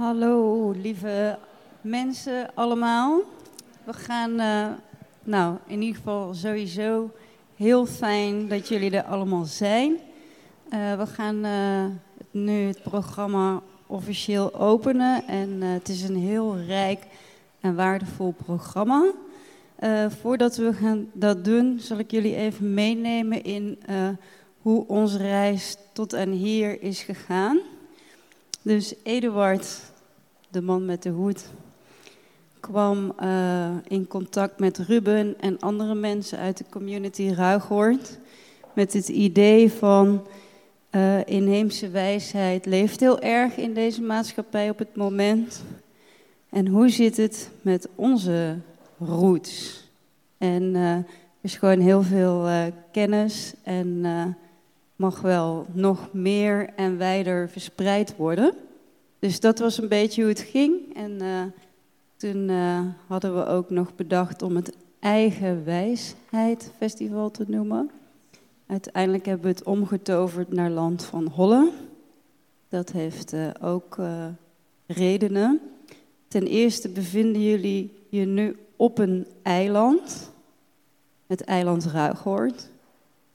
Hallo, lieve mensen allemaal. We gaan, uh, nou, in ieder geval sowieso heel fijn dat jullie er allemaal zijn. Uh, we gaan uh, nu het programma officieel openen en het is een heel rijk en waardevol programma. voordat we gaan dat doen, zal ik jullie even meenemen in hoe onze reis tot en hier is gegaan. Dus Eduard, de man met de hoed, kwam uh, in contact met Ruben en andere mensen uit de community Ruigoord. Met het idee van uh, inheemse wijsheid leeft heel erg in deze maatschappij op het moment. En hoe zit het met onze roots? En er is gewoon heel veel kennis en mag wel nog meer en wijder verspreid worden. Dus dat was een beetje hoe het ging. En uh, toen uh, hadden we ook nog bedacht om het Eigen Wijsheid Festival te noemen. Uiteindelijk hebben we het omgetoverd naar Land van Holle. Dat heeft uh, ook redenen. Ten eerste bevinden jullie je nu op een eiland, het eiland Ruigoord.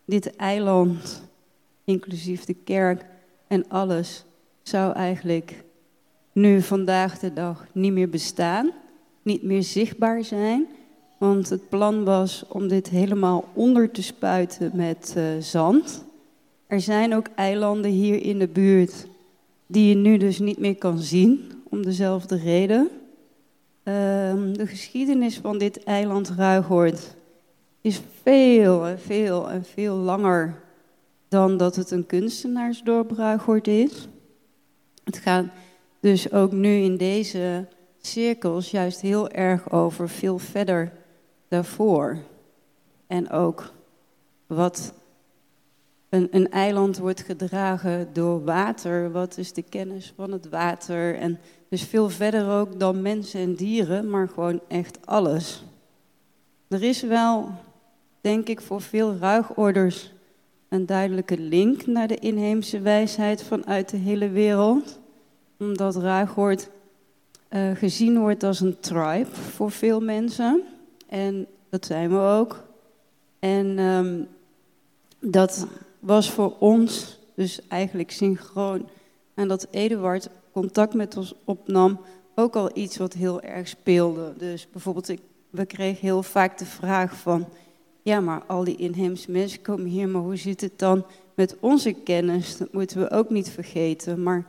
Dit eiland inclusief de kerk en alles, zou eigenlijk nu vandaag de dag niet meer bestaan, niet meer zichtbaar zijn. Want het plan was om dit helemaal onder te spuiten met uh, zand. Er zijn ook eilanden hier in de buurt die je nu dus niet meer kan zien, om dezelfde reden. Uh, de geschiedenis van dit eiland Ruigoord is veel en veel en veel langer dan dat het een kunstenaarsdorp Ruigoord is. Het gaat dus ook nu in deze cirkels juist heel erg over veel verder daarvoor. En ook wat een, een, eiland wordt gedragen door water. Wat is de kennis van het water? En dus veel verder ook dan mensen en dieren, maar gewoon echt alles. Er is wel, denk ik, voor veel ruigorders een duidelijke link naar de inheemse wijsheid vanuit de hele wereld. Omdat Ruigoord uh, gezien wordt als een tribe voor veel mensen. En dat zijn we ook. En um, dat was voor ons dus eigenlijk synchroon. En dat Eduard contact met ons opnam, ook al iets wat heel erg speelde. Dus bijvoorbeeld, ik, we kregen heel vaak de vraag van ja, maar al die inheemse mensen komen hier, maar hoe zit het dan met onze kennis? Dat moeten we ook niet vergeten. Maar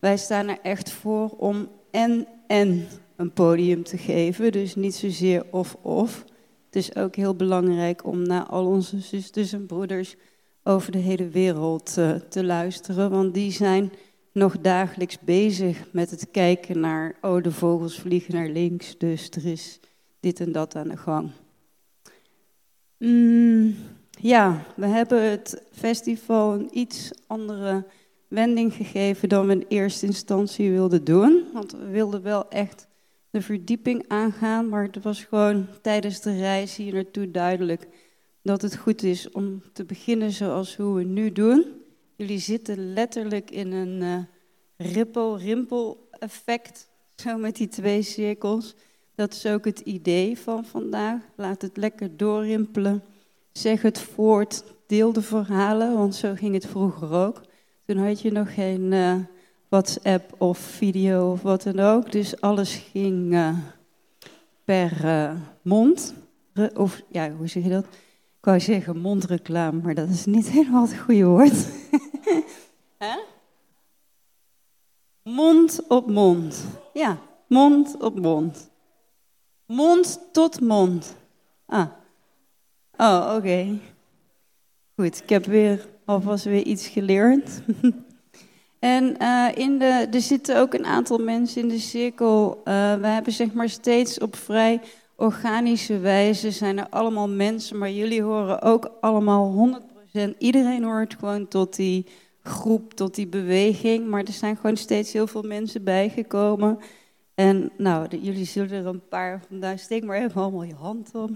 wij staan er echt voor om en en een podium te geven. Dus niet zozeer of-of. Het is ook heel belangrijk om naar al onze zusters en broeders over de hele wereld uh, te luisteren. Want die zijn nog dagelijks bezig met het kijken naar, oh de vogels vliegen naar links, dus er is dit en dat aan de gang. Mm, ja, we hebben het festival een iets andere wending gegeven dan we in eerste instantie wilden doen. Want we wilden wel echt de verdieping aangaan, maar het was gewoon tijdens de reis hier naartoe duidelijk dat het goed is om te beginnen zoals hoe we nu doen. Jullie zitten letterlijk in een uh, rippel-rimpel-effect, zo met die twee cirkels. Dat is ook het idee van vandaag. Laat het lekker doorrimpelen. Zeg het voort, deel de verhalen, want zo ging het vroeger ook. Toen had je nog geen uh, WhatsApp of video of wat dan ook. Dus alles ging uh, per uh, mond. Of ja, hoe zeg je dat? Ik wou zeggen mondreclame, maar dat is niet helemaal het goede woord. Mond op mond. Ja, mond op mond. Mond tot mond. Ah. Oh, oké. Goed, ik heb weer alvast weer iets geleerd. en uh, in de, er zitten ook een aantal mensen in de cirkel. Uh, we hebben zeg maar steeds op vrij organische wijze zijn er allemaal mensen, maar jullie horen ook allemaal 100%. Iedereen hoort gewoon tot die groep, tot die beweging, maar er zijn gewoon steeds heel veel mensen bijgekomen. En nou, jullie zullen er een paar vandaag, steek maar even allemaal je hand op.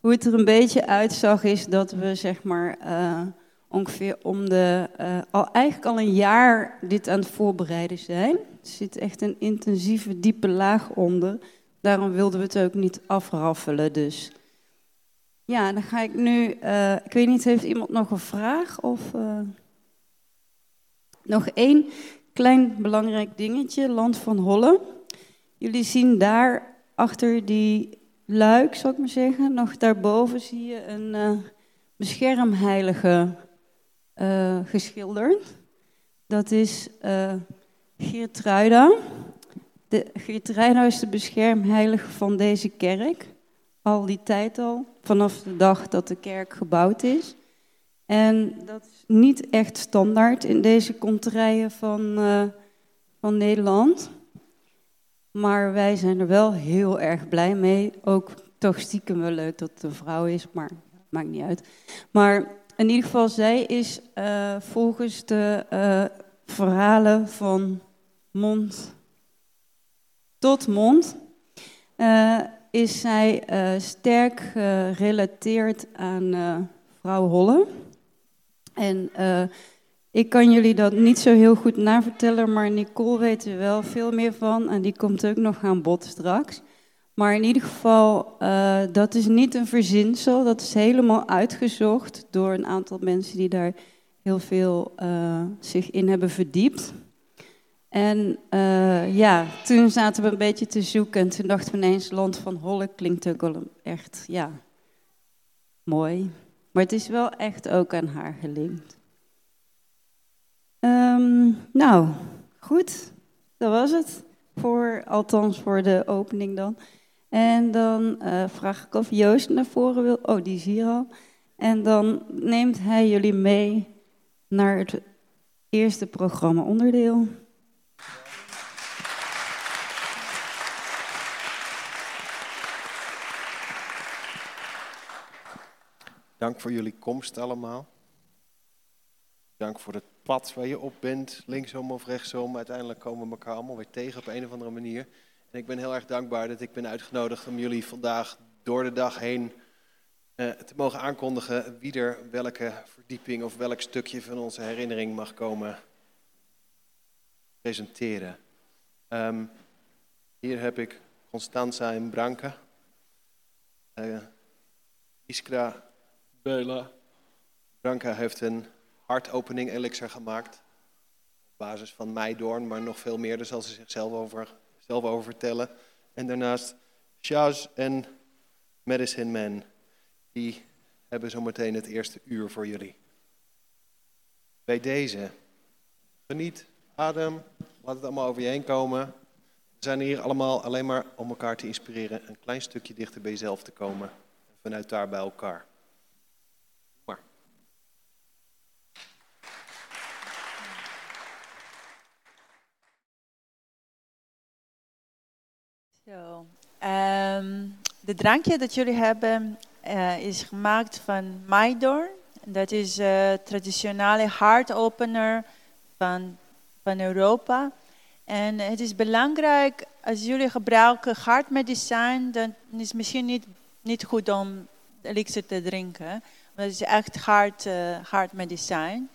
Hoe het er een beetje uitzag is dat we zeg maar uh, ongeveer om de, uh, al, eigenlijk al een jaar dit aan het voorbereiden zijn. Er zit echt een intensieve, diepe laag onder. Daarom wilden we het ook niet afraffelen. Dus ja, dan ga ik nu. Uh, ik weet niet, heeft iemand nog een vraag? Of uh, nog één klein belangrijk dingetje: Land van Holle. Jullie zien daar achter die luik, zal ik maar zeggen, nog daarboven zie je een uh, beschermheilige geschilderd. Dat is Geertruida. De Geertruida is de beschermheilige van deze kerk al die tijd al, vanaf de dag dat de kerk gebouwd is. En dat is niet echt standaard in deze konterijen van, uh, van Nederland. Maar wij zijn er wel heel erg blij mee. Ook toch stiekem wel leuk dat het een vrouw is, maar maakt niet uit. Maar in ieder geval, zij is uh, volgens de uh, verhalen van mond tot mond is zij sterk gerelateerd aan vrouw Holle. En ik kan jullie dat niet zo heel goed navertellen, maar Nicole weet er wel veel meer van. En die komt ook nog aan bod straks. Maar in ieder geval, dat is niet een verzinsel. Dat is helemaal uitgezocht door een aantal mensen die daar heel veel zich in hebben verdiept. En uh, ja, toen zaten we een beetje te zoeken en toen dachten we ineens, Land van Holle klinkt ook wel echt, ja, mooi. Maar het is wel echt ook aan haar gelinkt. Um, nou, goed, dat was het. Voor, althans voor de opening dan. En dan uh, vraag ik of Joost naar voren wil. Oh, die is hier al. En dan neemt hij jullie mee naar het eerste programma onderdeel. Dank voor jullie komst allemaal. Dank voor het pad waar je op bent, linksom of rechtsom. Uiteindelijk komen we elkaar allemaal weer tegen op een of andere manier. En ik ben heel erg dankbaar dat ik ben uitgenodigd om jullie vandaag door de dag heen uh, te mogen aankondigen wie er welke verdieping of welk stukje van onze herinnering mag komen presenteren. Um, hier heb ik Constanza en Branke. Uh, Iskra Bela. Branka heeft een hartopening elixir gemaakt. Op basis van Meidoorn, maar nog veel meer. Daar zal ze zichzelf over, zelf over vertellen. En daarnaast Shaz en Medicine Man. Die hebben zometeen het eerste uur voor jullie. Bij deze. Geniet, adem, laat het allemaal over je heen komen. We zijn hier allemaal alleen maar om elkaar te inspireren. Een klein stukje dichter bij jezelf te komen. Vanuit daar bij elkaar. Zo, um, de drankje dat jullie hebben uh, is gemaakt van Maidor. Dat is een uh, traditionele hartopener van, van Europa. En het is belangrijk, als jullie gebruiken hartmedicijn, dan is het misschien niet, niet goed om elixir te drinken. Het is echt hard, uh, hartmedicijn.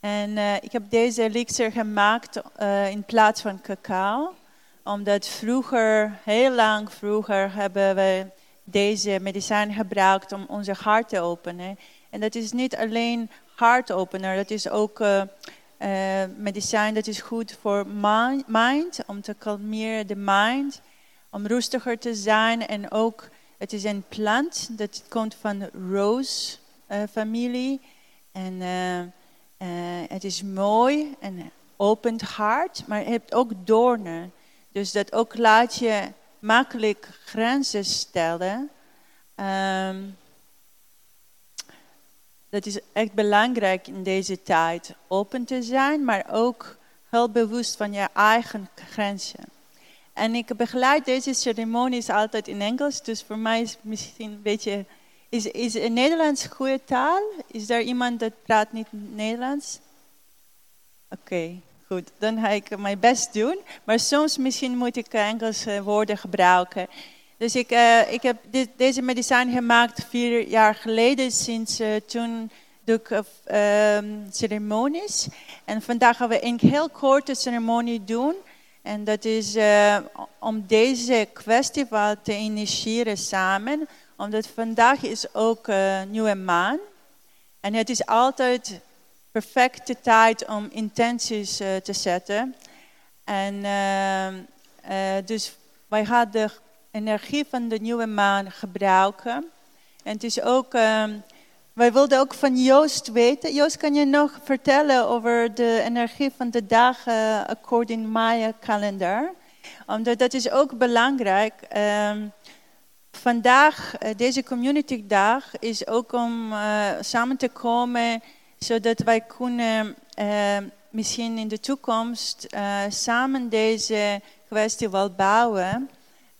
En uh, ik heb deze elixir gemaakt in plaats van cacao omdat vroeger, heel lang vroeger, hebben we deze medicijn gebruikt om onze hart te openen. En dat is niet alleen hartopener, dat is ook uh, uh, medicijn dat is goed voor mind, om te kalmeren de mind, om rustiger te zijn. En ook, het is een plant dat komt van de rose uh, familie. En het is mooi en opent hart, maar het heeft ook doornen. Dus dat ook laat je makkelijk grenzen stellen. Um, dat is echt belangrijk in deze tijd. Open te zijn, maar ook heel bewust van je eigen grenzen. En ik begeleid deze ceremonies altijd in Engels, dus voor mij is misschien een beetje... Is, is Nederlands goede taal? Is er iemand dat praat niet Nederlands? Oké. Dan ga ik mijn best doen. Maar soms misschien moet ik Engelse woorden gebruiken. Dus ik, uh, ik heb dit, deze medicijn gemaakt vier jaar geleden. Sinds uh, toen doe ik ehm, ceremonies. En vandaag gaan we een heel korte ceremonie doen. En dat is uh, om deze festival te initiëren samen. Omdat vandaag is ook uh, nieuwe maan. En het is altijd perfecte tijd om intenties uh, te zetten. En dus wij gaan de energie van de nieuwe maan gebruiken. En het is ook, uh, wij wilden ook van Joost weten. Joost, kan je nog vertellen over de energie van de dagen according Maya kalender? Omdat dat is ook belangrijk. Um, vandaag, deze community dag, is ook om samen te komen, zodat wij kunnen uh, misschien in de toekomst samen deze kwestie wel bouwen.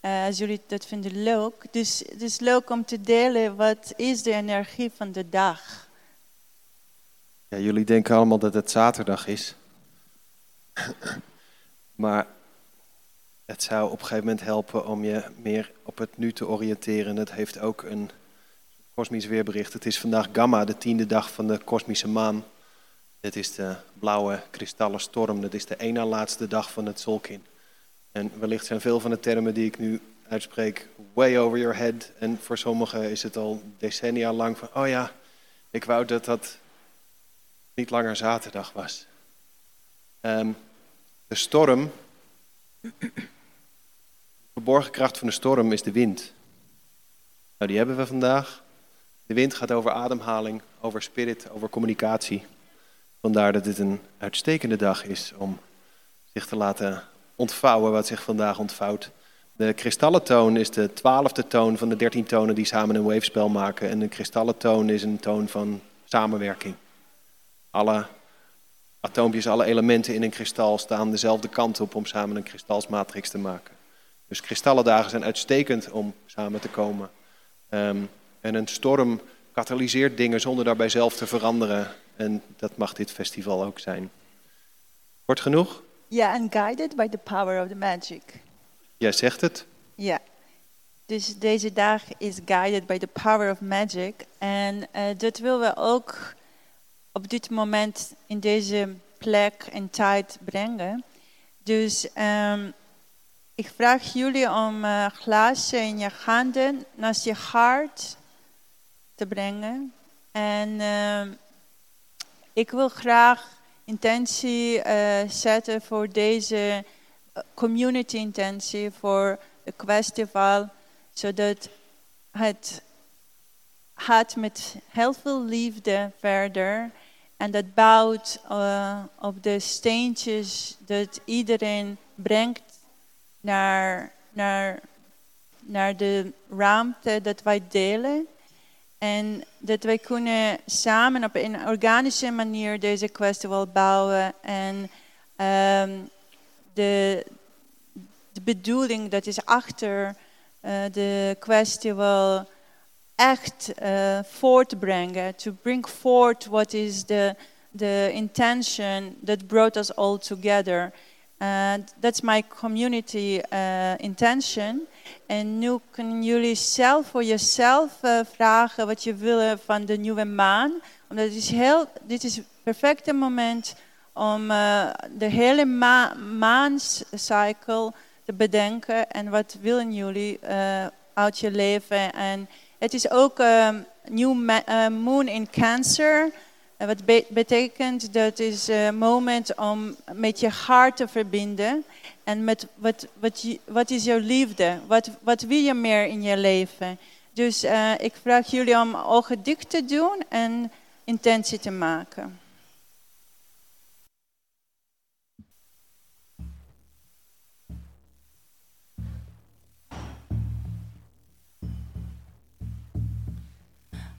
Uh, als jullie dat vinden leuk. Dus het is leuk om te delen wat is de energie van de dag. Ja, jullie denken allemaal dat het zaterdag is. maar het zou op een gegeven moment helpen om je meer op het nu te oriënteren. Het heeft ook een kosmisch weerbericht. Het is vandaag Gamma, de tiende dag van de kosmische maan. Dit is de blauwe kristallen storm. Dat is de ene laatste dag van het Zolkin. En wellicht zijn veel van de termen die ik nu uitspreek way over your head. En voor sommigen is het al decennia lang van, oh ja, ik wou dat dat niet langer zaterdag was. Um, de storm, de verborgen kracht van de storm is de wind. Nou, die hebben we vandaag. De wind gaat over ademhaling, over spirit, over communicatie. Vandaar dat dit een uitstekende dag is om zich te laten ontvouwen wat zich vandaag ontvouwt. De kristallentoon is de twaalfde toon van de dertien tonen die samen een wavespel maken. En de kristallentoon is een toon van samenwerking. Alle atoompjes, alle elementen in een kristal staan dezelfde kant op om samen een kristalsmatrix te maken. Dus kristallendagen zijn uitstekend om samen te komen. Um, en een storm katalyseert dingen zonder daarbij zelf te veranderen. En dat mag dit festival ook zijn. Kort genoeg? Ja, and guided by the power of the magic. Jij zegt het. Ja. Dus deze dag is guided by the power of magic. En uh, dat willen we ook op dit moment in deze plek en tijd brengen. Dus um, ik vraag jullie om uh, glazen in je handen naast je hart te brengen. En uh, ik wil graag intentie uh, zetten voor deze eh, community intentie, voor het festival, zodat het gaat met heel veel liefde verder. En dat bouwt uh, op de steentjes dat iedereen brengt naar, naar, naar de ruimte dat wij delen. En dat wij kunnen samen op een organische manier deze kwestie wel bouwen. En um, de, de bedoeling dat is achter uh, de kwestie wel echt uh, voortbrengen. To bring forth what is the, the intention that brought us all together. And that's my community uh, intention. En nu kunnen jullie zelf voor jezelf uh, vragen wat je wil van de nieuwe maan. Omdat het is heel, dit is het perfecte moment om uh, de hele ma maanscycle te bedenken. En wat willen jullie uit je leven. En het is ook een nieuw moon in Cancer. En wat betekent dat is een moment om met je hart te verbinden. En met wat, wat, wat is jouw liefde? Wat, wat wil je meer in je leven? Dus eh, ik vraag jullie om ogen dicht te doen en intentie te maken.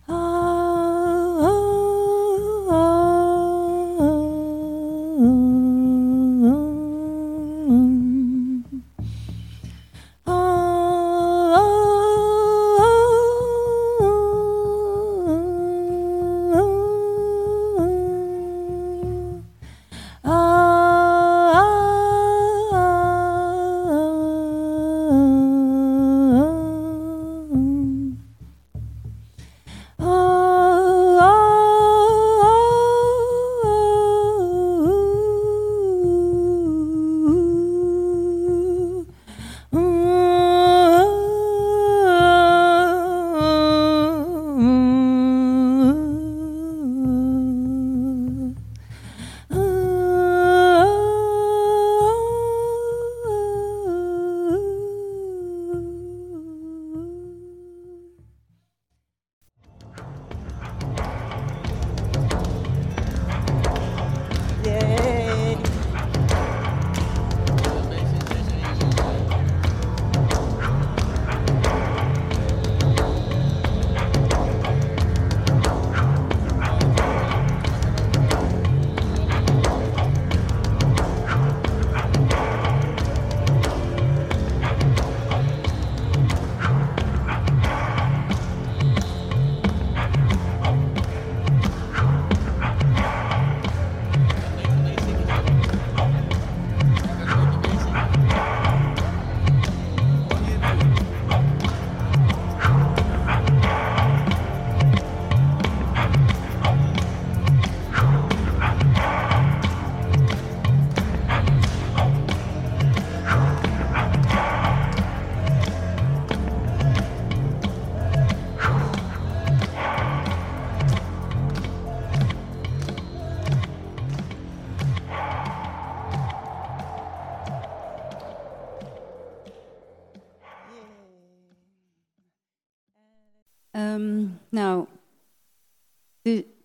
Oh.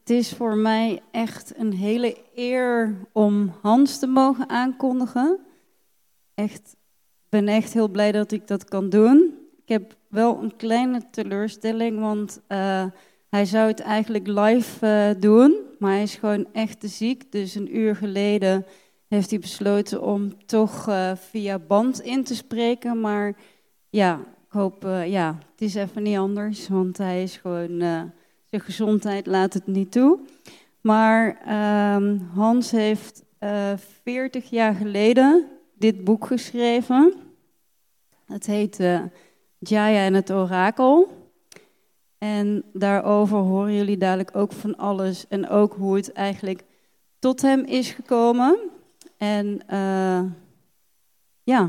Het is voor mij echt een hele eer om Hans te mogen aankondigen. Echt, ben echt heel blij dat ik dat kan doen. Ik heb wel een kleine teleurstelling, want uh, hij zou het eigenlijk live uh, doen, maar hij is gewoon echt te ziek. Dus een uur geleden heeft hij besloten om toch uh, via band in te spreken. Maar ja, ik hoop, ja, het is even niet anders, want hij is gewoon, zijn gezondheid laat het niet toe. Maar ehm, Hans heeft 40 jaar geleden dit boek geschreven. Het heet Jaya en het orakel. En daarover horen jullie dadelijk ook van alles. En ook hoe het eigenlijk tot hem is gekomen. En uh, ja,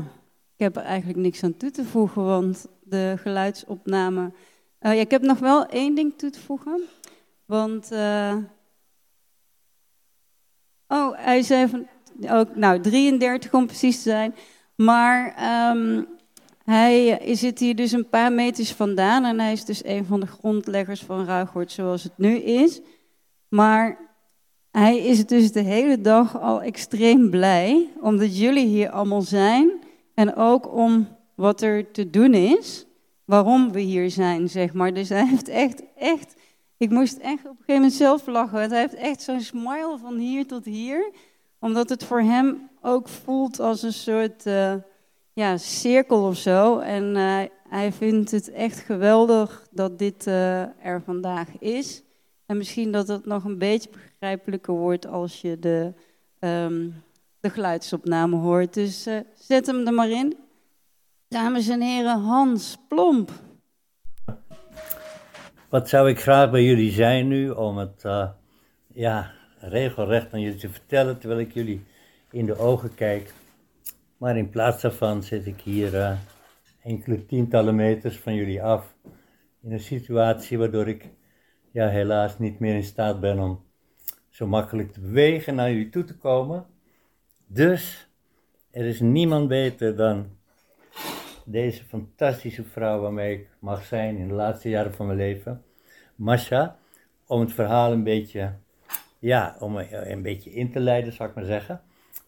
ik heb er eigenlijk niks aan toe te voegen, want de geluidsopname. Ja, ik heb nog wel één ding toe te voegen. Want. Uh, oh, hij zei van. Ook, nou, 33 om precies te zijn. Maar um, hij zit hier dus een paar meters vandaan en hij is dus een van de grondleggers van Ruigoord zoals het nu is. Maar hij is dus de hele dag al extreem blij omdat jullie hier allemaal zijn en ook om wat er te doen is, waarom we hier zijn, zeg maar. Dus hij heeft echt, echt, ik moest echt op een gegeven moment zelf lachen. Hij heeft echt zo'n smile van hier tot hier, omdat het voor hem ook voelt als een soort... Uh, ja, cirkel of zo. En uh, hij vindt het echt geweldig dat dit uh, er vandaag is. En misschien dat het nog een beetje begrijpelijker wordt als je de, um, de geluidsopname hoort. Dus zet hem er maar in. Dames en heren, Hans Plomp. Wat zou ik graag bij jullie zijn nu om het ja, regelrecht aan jullie te vertellen terwijl ik jullie in de ogen kijk. Maar in plaats daarvan zit ik hier uh, enkele tientallen meters van jullie af. In een situatie waardoor ik ja, helaas niet meer in staat ben om zo makkelijk te bewegen naar jullie toe te komen. Dus er is niemand beter dan deze fantastische vrouw waarmee ik mag zijn in de laatste jaren van mijn leven, Masha, om het verhaal een beetje, ja, om een beetje in te leiden, zou ik maar zeggen.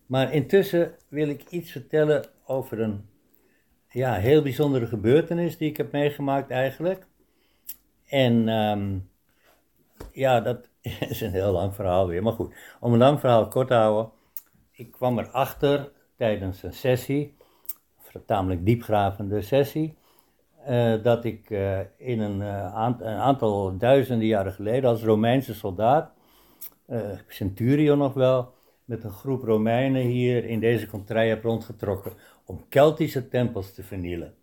Maar intussen wil ik iets vertellen over een ja, heel bijzondere gebeurtenis die ik heb meegemaakt eigenlijk. En um, ja, dat is een heel lang verhaal weer. Maar goed, om een lang verhaal kort te houden. Ik kwam erachter tijdens een sessie, tamelijk diepgravende sessie, uh, dat ik uh, in een, uh, een, aantal duizenden jaren geleden als Romeinse soldaat, centurion nog wel, met een groep Romeinen hier in deze contrij heb rondgetrokken om Keltische tempels te vernielen.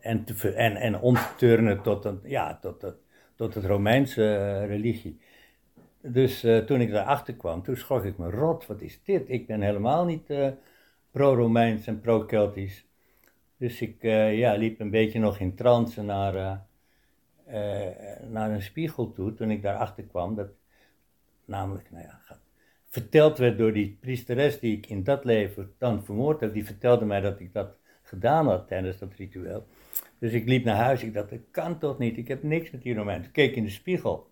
En, te, en, en om te turnen tot, een, ja, tot, tot het Romeinse religie. Dus toen ik daarachter kwam, toen schrok ik me rot, wat is dit? Ik ben helemaal niet pro-Romeins en pro-Keltisch. Dus ik ja, liep een beetje nog in trance naar, naar een spiegel toe toen ik daarachter kwam. Dat, namelijk, nou ja, verteld werd door die priesteres die ik in dat leven dan vermoord heb, die vertelde mij dat ik dat gedaan had tijdens dat ritueel. Dus ik liep naar huis, ik dacht, dat kan toch niet, ik heb niks met die Romeinen. Toen keek ik in de spiegel,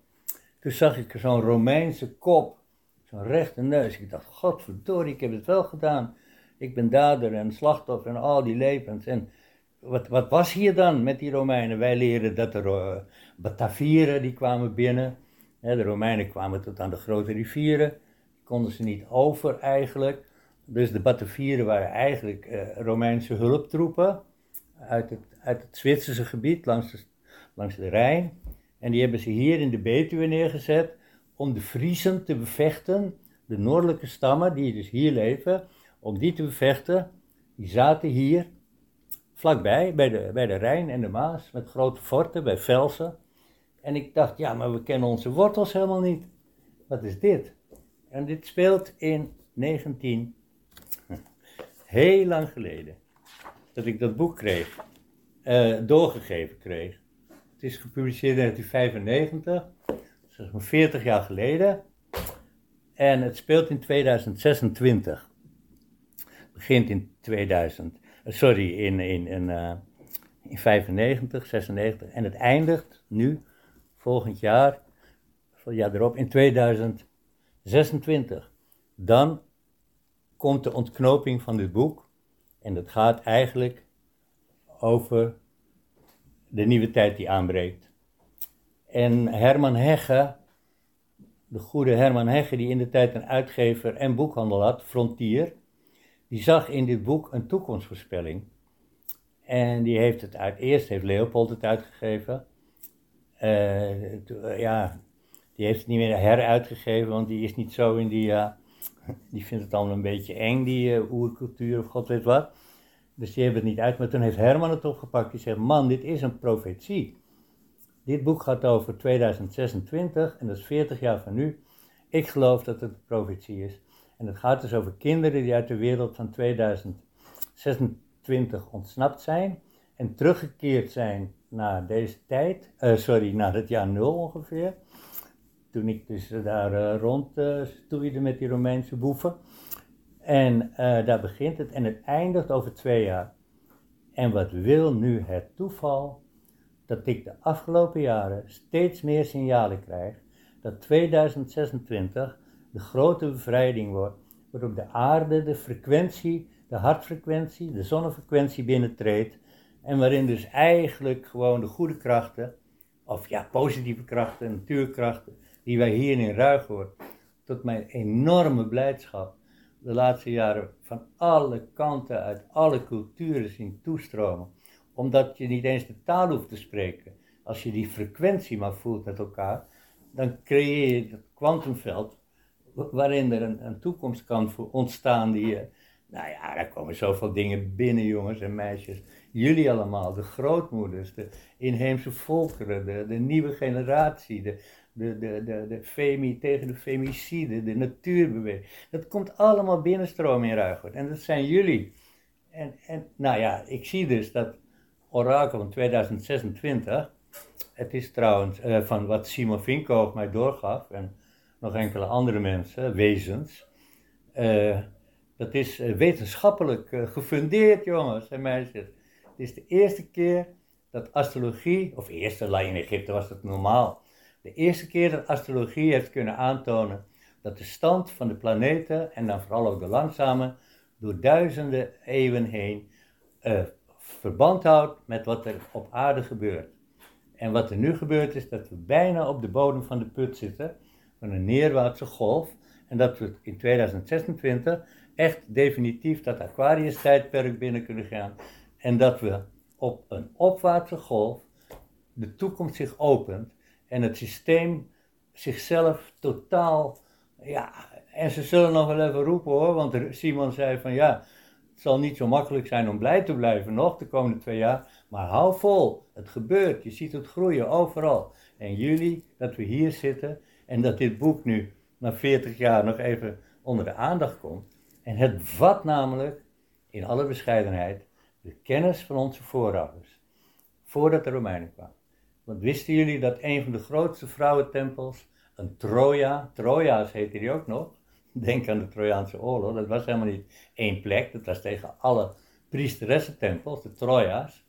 toen zag ik zo'n Romeinse kop, zo'n rechte neus. Ik dacht, godverdorie, ik heb het wel gedaan. Ik ben dader en slachtoffer en al die levens. En wat, wat was hier dan met die Romeinen? Wij leren dat er uh, Batavieren, die kwamen binnen. de Romeinen kwamen tot aan de grote rivieren konden ze niet over eigenlijk. Dus de Batavieren waren eigenlijk uh, Romeinse hulptroepen uit het, uit het Zwitserse gebied langs de, langs de Rijn. En die hebben ze hier in de Betuwe neergezet om de Friezen te bevechten, de noordelijke stammen die dus hier leven, om die te bevechten. Die zaten hier vlakbij, bij de, bij de Rijn en de Maas, met grote forten, bij Velsen. En ik dacht, ja, maar we kennen onze wortels helemaal niet. Wat is dit? En dit speelt in 19, heel lang geleden, dat ik dat boek kreeg, uh, doorgegeven kreeg. Het is gepubliceerd in 1995, dat is 40 jaar geleden. En het speelt in 2026. Het begint in 2000, uh, sorry, in, in, in, uh, in 95, 96 en het eindigt nu volgend jaar, van jaar erop, in 2026. Dan komt de ontknoping van dit boek. En dat gaat eigenlijk over de nieuwe tijd die aanbreekt. En Herman Hegge, de goede Herman Hegge, die in de tijd een uitgever en boekhandel had, Frontier, die zag in dit boek een toekomstvoorspelling. En die heeft het uit, eerst heeft Leopold het uitgegeven. Uh, ja, die heeft het niet meer heruitgegeven, want die is niet zo in die, uh, die vindt het allemaal een beetje eng, die uh, oercultuur of god weet wat. Dus die heeft het niet uit, maar toen heeft Herman het opgepakt. Die zegt, man, dit is een profetie. Dit boek gaat over 2026 en dat is 40 jaar van nu. Ik geloof dat het een profetie is. En het gaat dus over kinderen die uit de wereld van 2026 ontsnapt zijn en teruggekeerd zijn naar deze tijd, uh, sorry, naar het jaar nul ongeveer. Toen ik dus daar uh, rond uh, stoeide met die Romeinse boeven. En daar begint het en het eindigt over twee jaar. En wat wil nu het toeval dat ik de afgelopen jaren steeds meer signalen krijg dat 2026 de grote bevrijding wordt, waarop de aarde de frequentie, de hartfrequentie, de zonnefrequentie binnentreedt en waarin dus eigenlijk gewoon de goede krachten, of ja, positieve krachten, natuurkrachten, die wij hier in Ruigoord, tot mijn enorme blijdschap, de laatste jaren van alle kanten, uit alle culturen zien toestromen. Omdat je niet eens de taal hoeft te spreken. Als je die frequentie maar voelt met elkaar, dan creëer je het kwantumveld waarin er een, toekomst kan ontstaan die je... Nou ja, daar komen zoveel dingen binnen, jongens en meisjes. Jullie allemaal, de grootmoeders, de inheemse volkeren, de, nieuwe generatie, de, de, de, de, de femi tegen de femicide, de natuurbeweging. Dat komt allemaal binnenstromen in Ruigoord. En dat zijn jullie. En, en nou ja, ik zie dus dat orakel van 2026, het is trouwens uh, van wat Simon Vinkoog mij doorgaf en nog enkele andere mensen, wezens. Uh, dat is uh, wetenschappelijk gefundeerd, jongens en meisjes. Het is de eerste keer dat astrologie, of eerste, in Egypte was het normaal, de eerste keer dat astrologie heeft kunnen aantonen dat de stand van de planeten, en dan vooral ook de langzame, door duizenden eeuwen heen verband houdt met wat er op aarde gebeurt. En wat er nu gebeurt is dat we bijna op de bodem van de put zitten, van een neerwaartse golf, en dat we in 2026 echt definitief dat Aquarius-tijdperk binnen kunnen gaan, en dat we op een opwaartse golf de toekomst zich opent en het systeem zichzelf totaal, ja, en ze zullen nog wel even roepen hoor, want Simon zei van ja, het zal niet zo makkelijk zijn om blij te blijven nog de komende twee jaar, maar hou vol, het gebeurt, je ziet het groeien overal. En jullie, dat we hier zitten en dat dit boek nu na 40 jaar nog even onder de aandacht komt. En het vat namelijk, in alle bescheidenheid, de kennis van onze voorouders, voordat de Romeinen kwamen. Want wisten jullie dat een van de grootste vrouwentempels, een Troja, Troja's heette die ook nog, denk aan de Trojaanse oorlog, dat was helemaal niet één plek, dat was tegen alle priesteressentempels, de Troja's,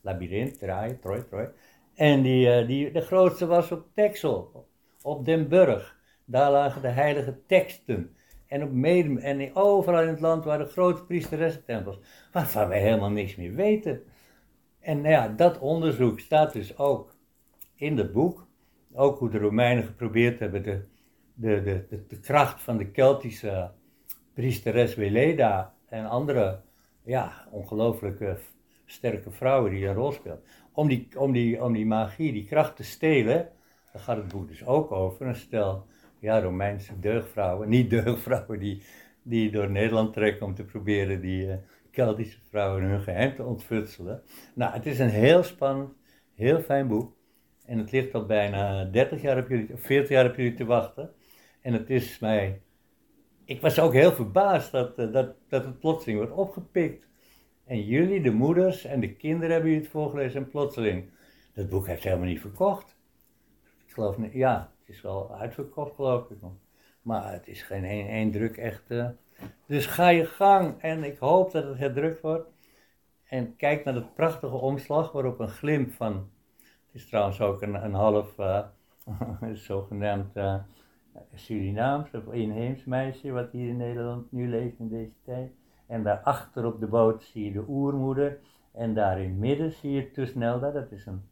Labyrinth, Troy, Troy, Troy. En die, uh, die, de grootste was op Texel, op Den Burg. Daar lagen de heilige teksten. En op Medem en overal in het land waren grote priesteressentempels, waarvan wij helemaal niks meer weten. En nou ja, dat onderzoek staat dus ook in het boek. Ook hoe de Romeinen geprobeerd hebben de, de, de, de, kracht van de Keltische priesteres Weleda en andere ja, ongelooflijke sterke vrouwen die een rol speelden. Om die, om, die, om die magie, die kracht te stelen, daar gaat het boek dus ook over. Een stel ja, Romeinse deugvrouwen, niet deugvrouwen die, die door Nederland trekken om te proberen die, uh, Keltische vrouwen hun geheim te ontfutselen. Nou, het is een heel spannend, heel fijn boek. En het ligt al bijna 30 jaar op jullie, 40 jaar op jullie te wachten. En het is mij. Ik was ook heel verbaasd dat, uh, dat, dat het plotseling wordt opgepikt. En jullie, de moeders en de kinderen, hebben jullie het voorgelezen en plotseling. Dat boek heeft helemaal niet verkocht. Ja, het is wel uitverkocht, geloof ik. Maar het is geen één druk echt. Uh, dus ga je gang en ik hoop dat het herdrukt wordt. En kijk naar de prachtige omslag waarop een glimp van, Het is trouwens ook een, half uh, zogenaamd uh, Surinaams of inheems meisje, wat hier in Nederland nu leeft in deze tijd. En daarachter op de boot zie je de oermoeder. En daar in het midden zie je Tusnelda, dat is een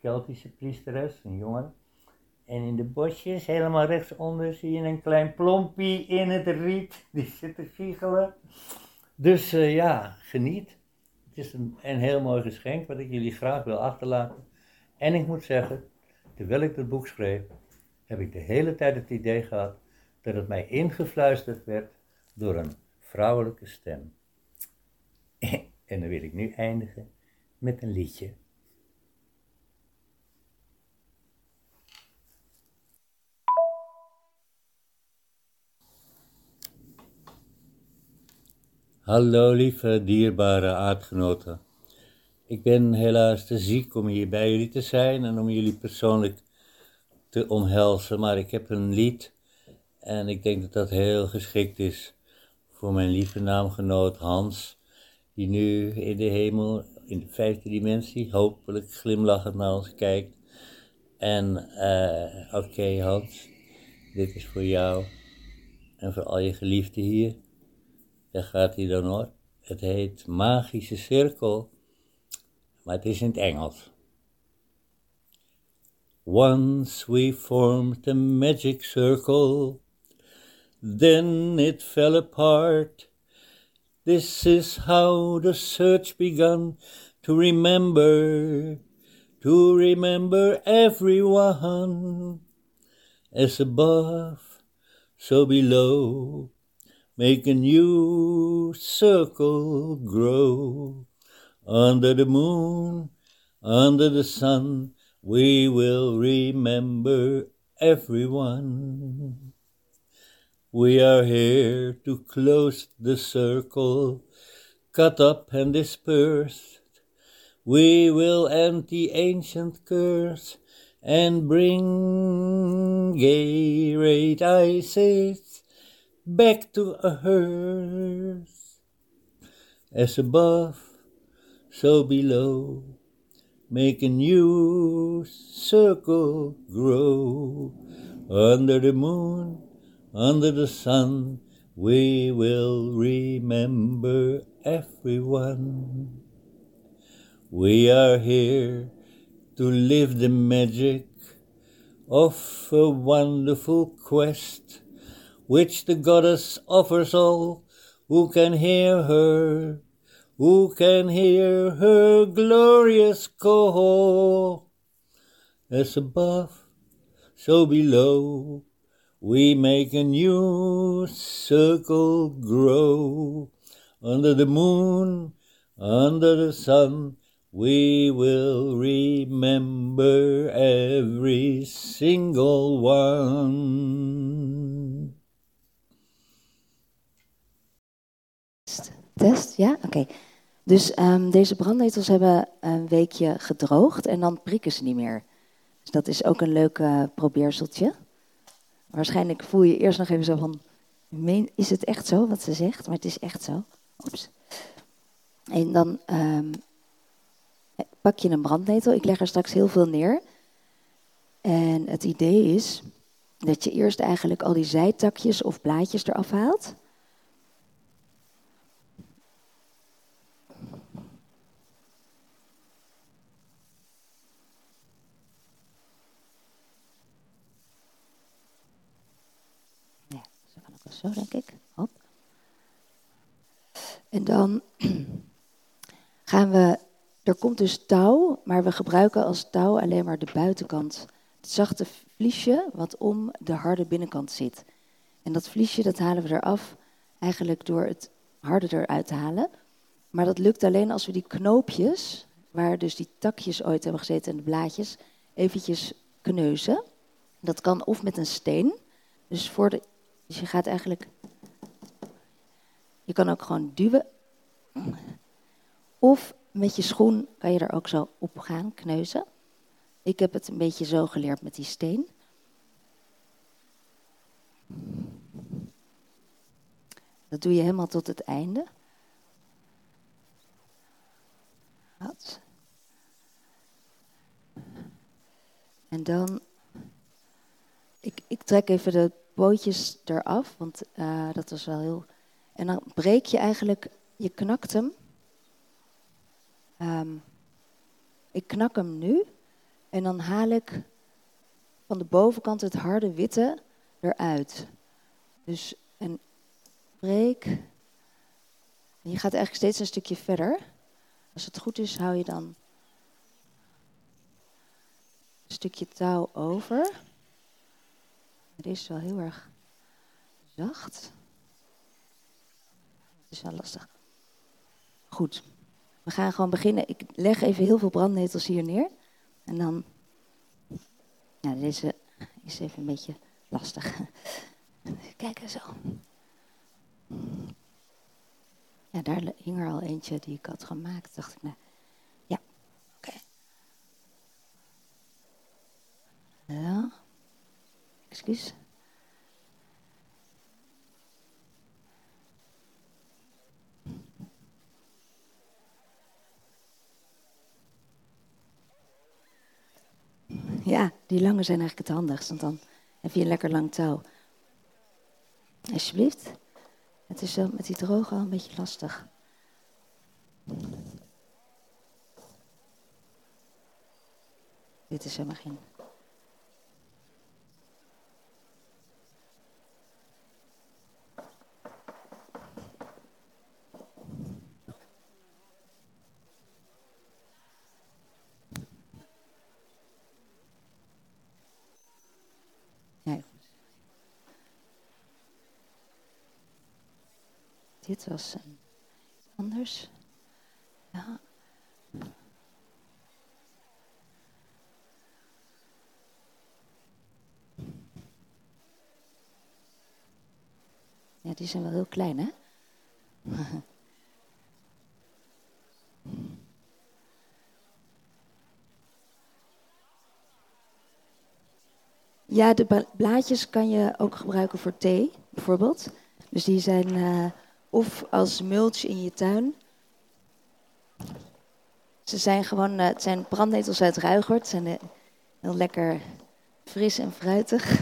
Keltische priesteres, een jongen. En in de bosjes, helemaal rechtsonder, zie je een klein plompie in het riet. Die zit te giechelen. Dus uh, ja, geniet. Het is een, een heel mooi geschenk wat ik jullie graag wil achterlaten. En ik moet zeggen, terwijl ik dat boek schreef, heb ik de hele tijd het idee gehad dat het mij ingefluisterd werd door een vrouwelijke stem. En dan wil ik nu eindigen met een liedje. Hallo lieve dierbare aardgenoten. Ik ben helaas te ziek om hier bij jullie te zijn en om jullie persoonlijk te omhelzen, maar ik heb een lied en ik denk dat dat heel geschikt is voor mijn lieve naamgenoot Hans, die nu in de hemel, in de vijfde dimensie, hopelijk glimlachend naar ons kijkt. En uh, oké Hans, dit is voor jou en voor al je geliefden hier. Daar gaat hij dan hoor. Het heet Magische Cirkel, maar het is in het Engels. Once we formed a magic circle, then it fell apart. This is how the search began to remember, to remember everyone. As above, so below, make a new circle grow. Under the moon, under the sun, we will remember everyone. We are here to close the circle, cut up and dispersed. We will end the ancient curse and bring red Isis back to earth. As above, so below, make a new circle grow. Under the moon, under the sun, we will remember everyone. We are here to live the magic of a wonderful quest which the goddess offers all who can hear her, who can hear her glorious call. As above, so below, we make a new circle grow. Under the moon, under the sun, we will remember every single one. Test, ja? Oké. Dus um, deze brandnetels hebben een weekje gedroogd en dan prikken ze niet meer. Dus dat is ook een leuk uh, probeerseltje. Waarschijnlijk voel je eerst nog even zo van, is het echt zo wat ze zegt? Maar het is echt zo. Oeps. En dan um, pak je een brandnetel. Ik leg er straks heel veel neer. En het idee is dat je eerst eigenlijk al die zijtakjes of blaadjes eraf haalt. Zo denk ik. Hop. En dan gaan we. Er komt dus touw, maar we gebruiken als touw alleen maar de buitenkant. Het zachte vliesje wat om de harde binnenkant zit. En dat vliesje dat halen we eraf eigenlijk door het harde eruit te halen. Maar dat lukt alleen als we die knoopjes, waar dus die takjes ooit hebben gezeten en de blaadjes, eventjes kneuzen. Dat kan of met een steen. Dus voor de dus je gaat eigenlijk. Je kan ook gewoon duwen. Of met je schoen kan je er ook zo op gaan kneuzen. Ik heb het een beetje zo geleerd met die steen. Dat doe je helemaal tot het einde. Wat? En dan, ik, ik trek even de pootjes eraf, want uh, dat was wel heel. En dan breek je eigenlijk, je knakt hem. Um, ik knak hem nu en dan haal ik van de bovenkant het harde witte eruit. Dus en breek. En je gaat eigenlijk steeds een stukje verder. Als het goed is, hou je dan een stukje touw over. Het is wel heel erg zacht. Het is wel lastig. Goed. We gaan gewoon beginnen. Ik leg even heel veel brandnetels hier neer. En dan. Ja, deze is even een beetje lastig. Kijken zo. Ja, daar hing er al eentje die ik had gemaakt. Dacht ik, nou, ja, oké. Ja, excuus. Ja, die lange zijn eigenlijk het handigst, want dan heb je een lekker lang touw. Alsjeblieft. Het is zo met die droge al een beetje lastig. Dit is helemaal geen Dit was een, anders. Ja. Ja, die zijn wel heel klein, hè? Ja, de blaadjes kan je ook gebruiken voor thee, bijvoorbeeld. Dus die zijn uh, of als mulch in je tuin. Ze zijn gewoon, uh, het zijn brandnetels uit Ruigert. Ze zijn uh, heel lekker fris en fruitig.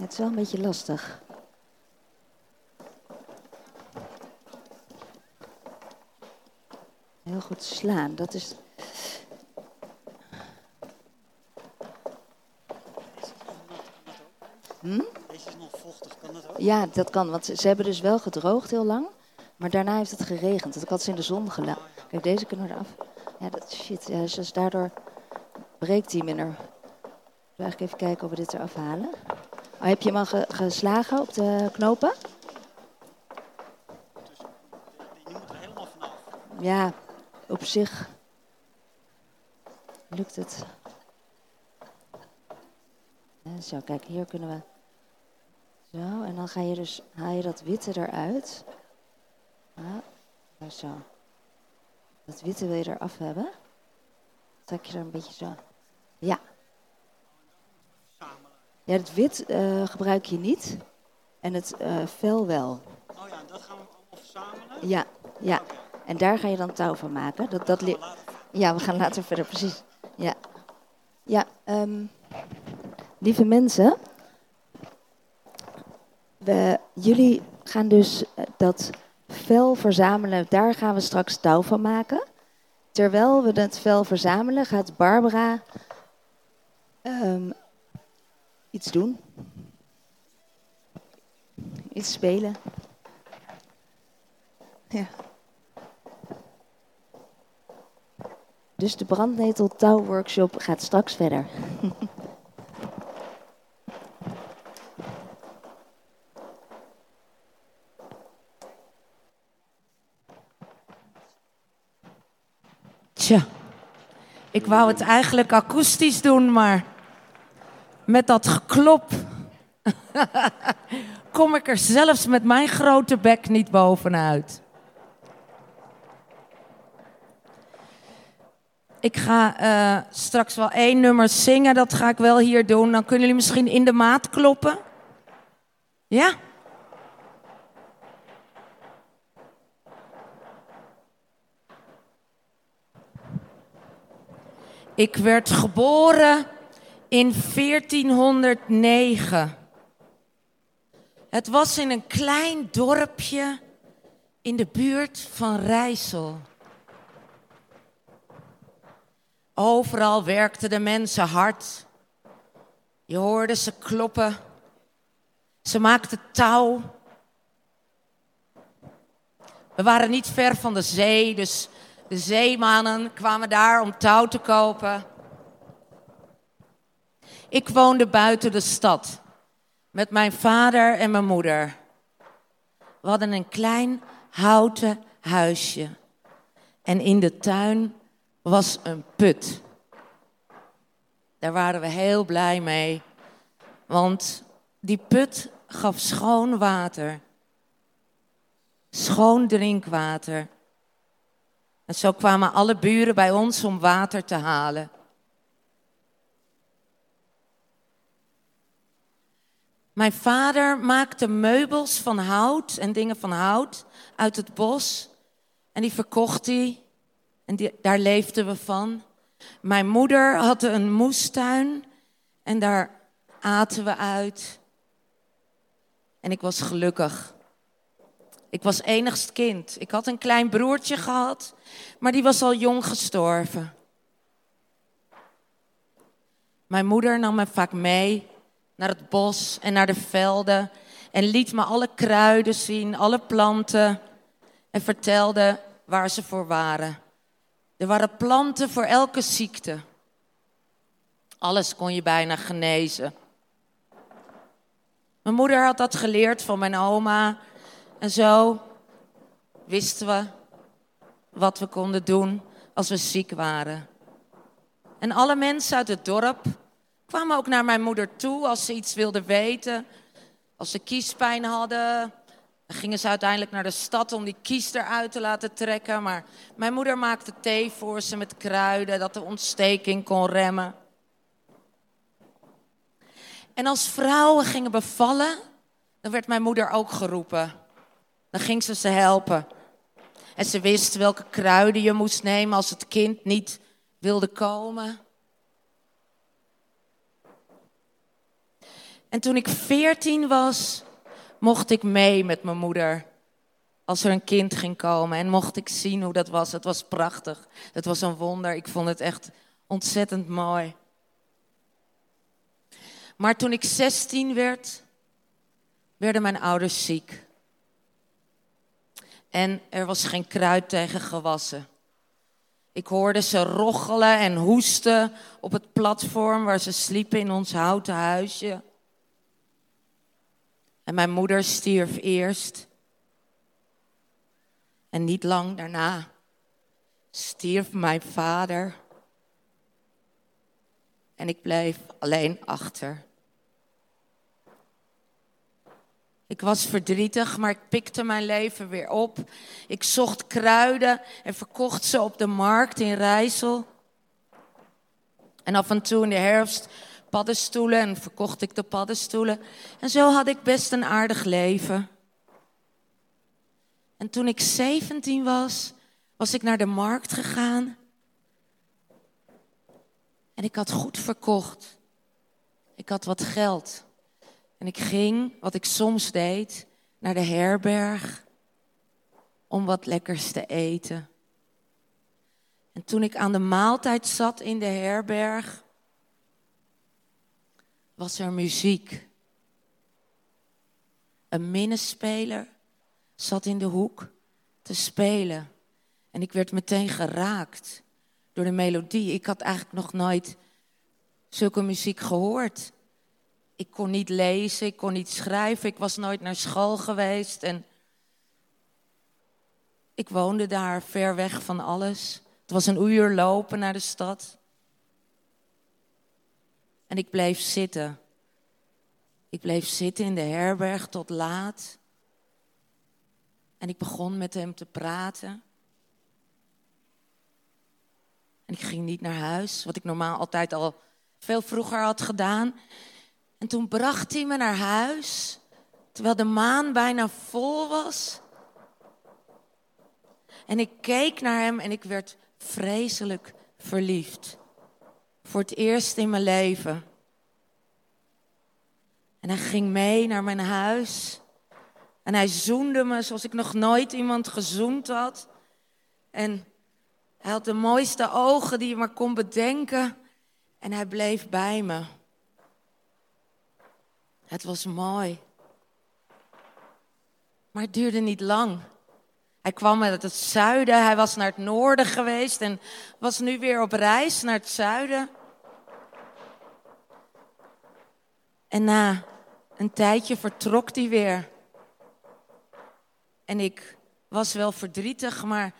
het is wel een beetje lastig. Heel goed slaan, dat is Hm? Deze is nog vochtig, kan dat ook? Ja, dat kan, want ze, hebben dus wel gedroogd heel lang, maar daarna heeft het geregend. ik had ze in de zon gelaten. Kijk, deze kunnen we eraf. Ja, dat shit. Ja, dus, dus daardoor breekt hij minder. Ik eigenlijk even kijken of we dit eraf halen. Oh, heb je hem al geslagen op de knopen? Dus die moet er helemaal vanaf. Ja, op zich lukt het. Zo, kijk, hier kunnen we. Zo, en dan ga je dus, haal je dat witte eruit. Zo. Dat witte wil je eraf hebben. Trek je er een beetje zo. Ja. Ja, het wit uh, gebruik je niet. En het uh, vel wel. Oh ja, dat gaan we allemaal verzamelen? Ja, ja. En daar ga je dan touw van maken. Dat, dat ja, we gaan later verder, precies. Ja. Ja, um, Lieve mensen, we, jullie gaan dus eh, dat vel verzamelen, daar gaan we straks touw van maken. Terwijl we het vel verzamelen, gaat Barbara um, iets doen. Iets spelen. Ja. Dus de brandnetel touwworkshop gaat straks verder. Ik wou het eigenlijk akoestisch doen, maar met dat geklop kom ik er zelfs met mijn grote bek niet bovenuit. Ik ga uh, straks wel één nummer zingen, dat ga ik wel hier doen. Dan kunnen jullie misschien in de maat kloppen. Ja? Ik werd geboren in 1409. Het was in een klein dorpje in de buurt van Rijssel. Overal werkten de mensen hard. Je hoorde ze kloppen. Ze maakten touw. We waren niet ver van de zee, dus de zeemannen kwamen daar om touw te kopen. Ik woonde buiten de stad met mijn vader en mijn moeder. We hadden een klein houten huisje. En in de tuin was een put. Daar waren we heel blij mee, want die put gaf schoon water. Schoon drinkwater. En zo kwamen alle buren bij ons om water te halen. Mijn vader maakte meubels van hout en dingen van hout uit het bos. En die verkocht hij. En die, daar leefden we van. Mijn moeder had een moestuin. En daar aten we uit. En ik was gelukkig. Ik was enigst kind. Ik had een klein broertje gehad, maar die was al jong gestorven. Mijn moeder nam me vaak mee naar het bos en naar de velden en liet me alle kruiden zien, alle planten en vertelde waar ze voor waren. Er waren planten voor elke ziekte. Alles kon je bijna genezen. Mijn moeder had dat geleerd van mijn oma. En zo wisten we wat we konden doen als we ziek waren. En alle mensen uit het dorp kwamen ook naar mijn moeder toe als ze iets wilden weten. Als ze kiespijn hadden, gingen ze uiteindelijk naar de stad om die kies eruit te laten trekken. Maar mijn moeder maakte thee voor ze met kruiden, dat de ontsteking kon remmen. En als vrouwen gingen bevallen, dan werd mijn moeder ook geroepen. Dan ging ze ze helpen. En ze wist welke kruiden je moest nemen als het kind niet wilde komen. En toen ik veertien was, mocht ik mee met mijn moeder. Als er een kind ging komen en mocht ik zien hoe dat was. Het was prachtig. Het was een wonder. Ik vond het echt ontzettend mooi. Maar toen ik 16 werd, werden mijn ouders ziek. En er was geen kruid tegen gewassen. Ik hoorde ze rochelen en hoesten op het platform waar ze sliepen in ons houten huisje. En mijn moeder stierf eerst. En niet lang daarna stierf mijn vader. En ik bleef alleen achter. Ik was verdrietig, maar ik pikte mijn leven weer op. Ik zocht kruiden en verkocht ze op de markt in Rijssel. En af en toe in de herfst paddenstoelen en verkocht ik de paddenstoelen. En zo had ik best een aardig leven. En toen ik 17 was, was ik naar de markt gegaan. En ik had goed verkocht. Ik had wat geld. En ik ging, wat ik soms deed, naar de herberg om wat lekkers te eten. En toen ik aan de maaltijd zat in de herberg, was er muziek. Een minnespeler zat in de hoek te spelen. En ik werd meteen geraakt door de melodie. Ik had eigenlijk nog nooit zulke muziek gehoord. Ik kon niet lezen, ik kon niet schrijven, ik was nooit naar school geweest. En ik woonde daar ver weg van alles. Het was een uur lopen naar de stad. En ik bleef zitten. Ik bleef zitten in de herberg tot laat. En ik begon met hem te praten. En ik ging niet naar huis, wat ik normaal altijd al veel vroeger had gedaan. En toen bracht hij me naar huis, terwijl de maan bijna vol was. En ik keek naar hem en ik werd vreselijk verliefd. Voor het eerst in mijn leven. En hij ging mee naar mijn huis. En hij zoende me zoals ik nog nooit iemand gezoend had. En hij had de mooiste ogen die je maar kon bedenken. En hij bleef bij me. Het was mooi. Maar het duurde niet lang. Hij kwam uit het zuiden, hij was naar het noorden geweest en was nu weer op reis naar het zuiden. En na een tijdje vertrok hij weer. En ik was wel verdrietig, maar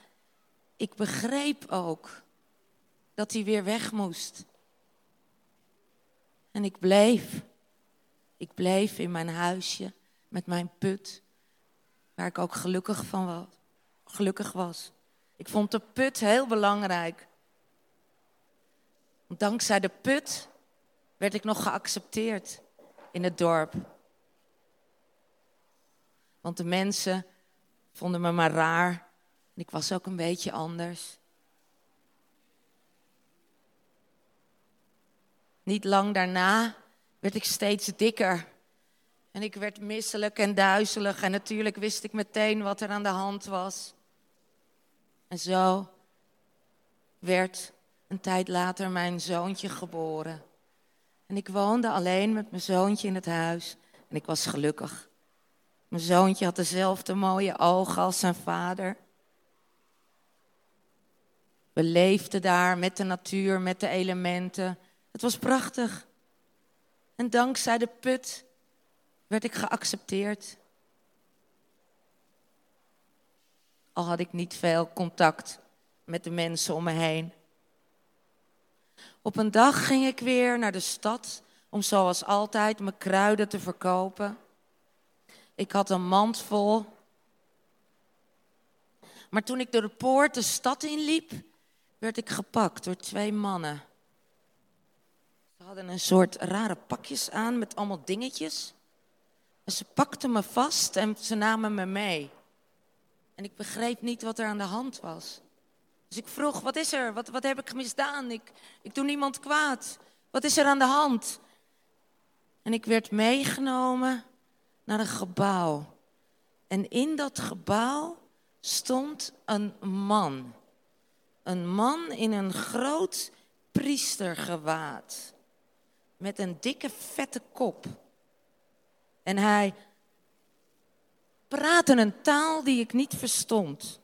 ik begreep ook dat hij weer weg moest. En ik bleef. Ik bleef in mijn huisje met mijn put, waar ik ook gelukkig van was. Gelukkig was. Ik vond de put heel belangrijk. Dankzij de put werd ik nog geaccepteerd in het dorp. Want de mensen vonden me maar raar. En ik was ook een beetje anders. Niet lang daarna werd ik steeds dikker. En ik werd misselijk en duizelig. En natuurlijk wist ik meteen wat er aan de hand was. En zo werd een tijd later mijn zoontje geboren. En ik woonde alleen met mijn zoontje in het huis. En ik was gelukkig. Mijn zoontje had dezelfde mooie ogen als zijn vader. We leefden daar met de natuur, met de elementen. Het was prachtig. En dankzij de put werd ik geaccepteerd. Al had ik niet veel contact met de mensen om me heen. Op een dag ging ik weer naar de stad om zoals altijd mijn kruiden te verkopen. Ik had een mand vol. Maar toen ik door de poort de stad inliep, werd ik gepakt door twee mannen. Hadden een soort rare pakjes aan met allemaal dingetjes. En ze pakten me vast en ze namen me mee. En ik begreep niet wat er aan de hand was. Dus ik vroeg, wat is er? Wat, wat heb ik misdaan? Ik, ik doe niemand kwaad. Wat is er aan de hand? En ik werd meegenomen naar een gebouw. En in dat gebouw stond een man. Een man in een groot priestergewaad. Met een dikke vette kop. En hij praatte een taal die ik niet verstond.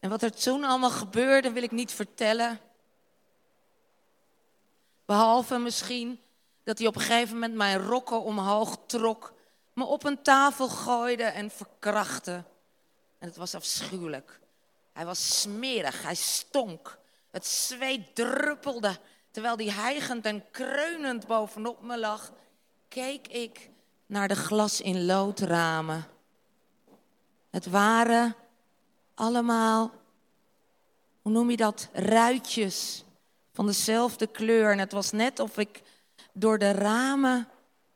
En wat er toen allemaal gebeurde, wil ik niet vertellen. Behalve misschien dat hij op een gegeven moment mijn rokken omhoog trok, me op een tafel gooide en verkrachtte. En het was afschuwelijk. Hij was smerig, hij stonk. Het zweet druppelde. Terwijl hij hijgend en kreunend bovenop me lag, keek ik naar de glas in loodramen. Het waren allemaal, hoe noem je dat, ruitjes van dezelfde kleur. En het was net of ik door de ramen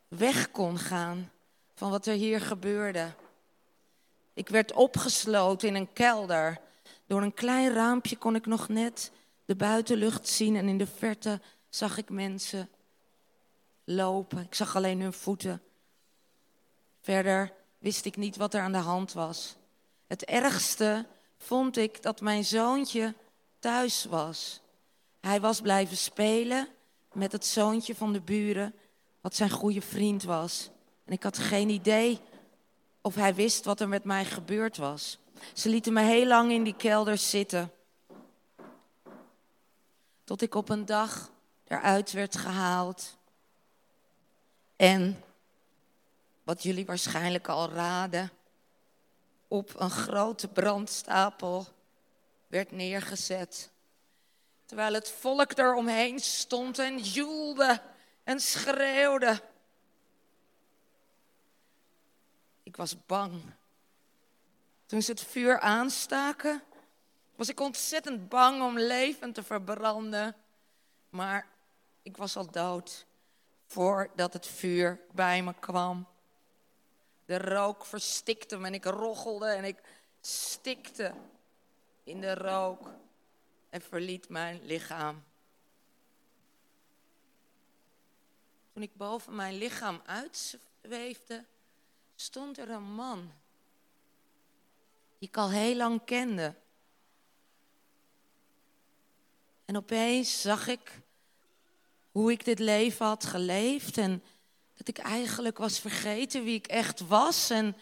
weg kon gaan van wat er hier gebeurde. Ik werd opgesloten in een kelder. Door een klein raampje kon ik nog net de buitenlucht zien en in de verte zag ik mensen lopen. Ik zag alleen hun voeten. Verder wist ik niet wat er aan de hand was. Het ergste vond ik dat mijn zoontje thuis was. Hij was blijven spelen met het zoontje van de buren, wat zijn goede vriend was. En ik had geen idee of hij wist wat er met mij gebeurd was. Ze lieten me heel lang in die kelder zitten. Tot ik op een dag eruit werd gehaald. En, wat jullie waarschijnlijk al raden, op een grote brandstapel werd neergezet. Terwijl het volk eromheen stond en joelde en schreeuwde. Ik was bang. Toen ze het vuur aanstaken, was ik ontzettend bang om levend te verbranden. Maar ik was al dood voordat het vuur bij me kwam. De rook verstikte me en ik rochelde en ik stikte in de rook en verliet mijn lichaam. Toen ik boven mijn lichaam uitweefde, stond er een man die ik al heel lang kende. En opeens zag ik hoe ik dit leven had geleefd en dat ik eigenlijk was vergeten wie ik echt was. En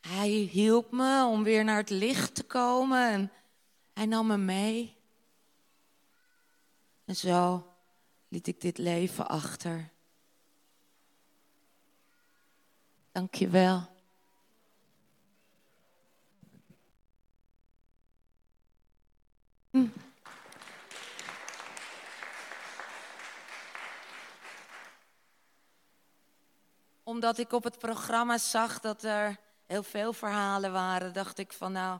hij hielp me om weer naar het licht te komen en hij nam me mee. En zo liet ik dit leven achter. Dank je wel. Omdat ik op het programma zag dat er heel veel verhalen waren, dacht ik van nou,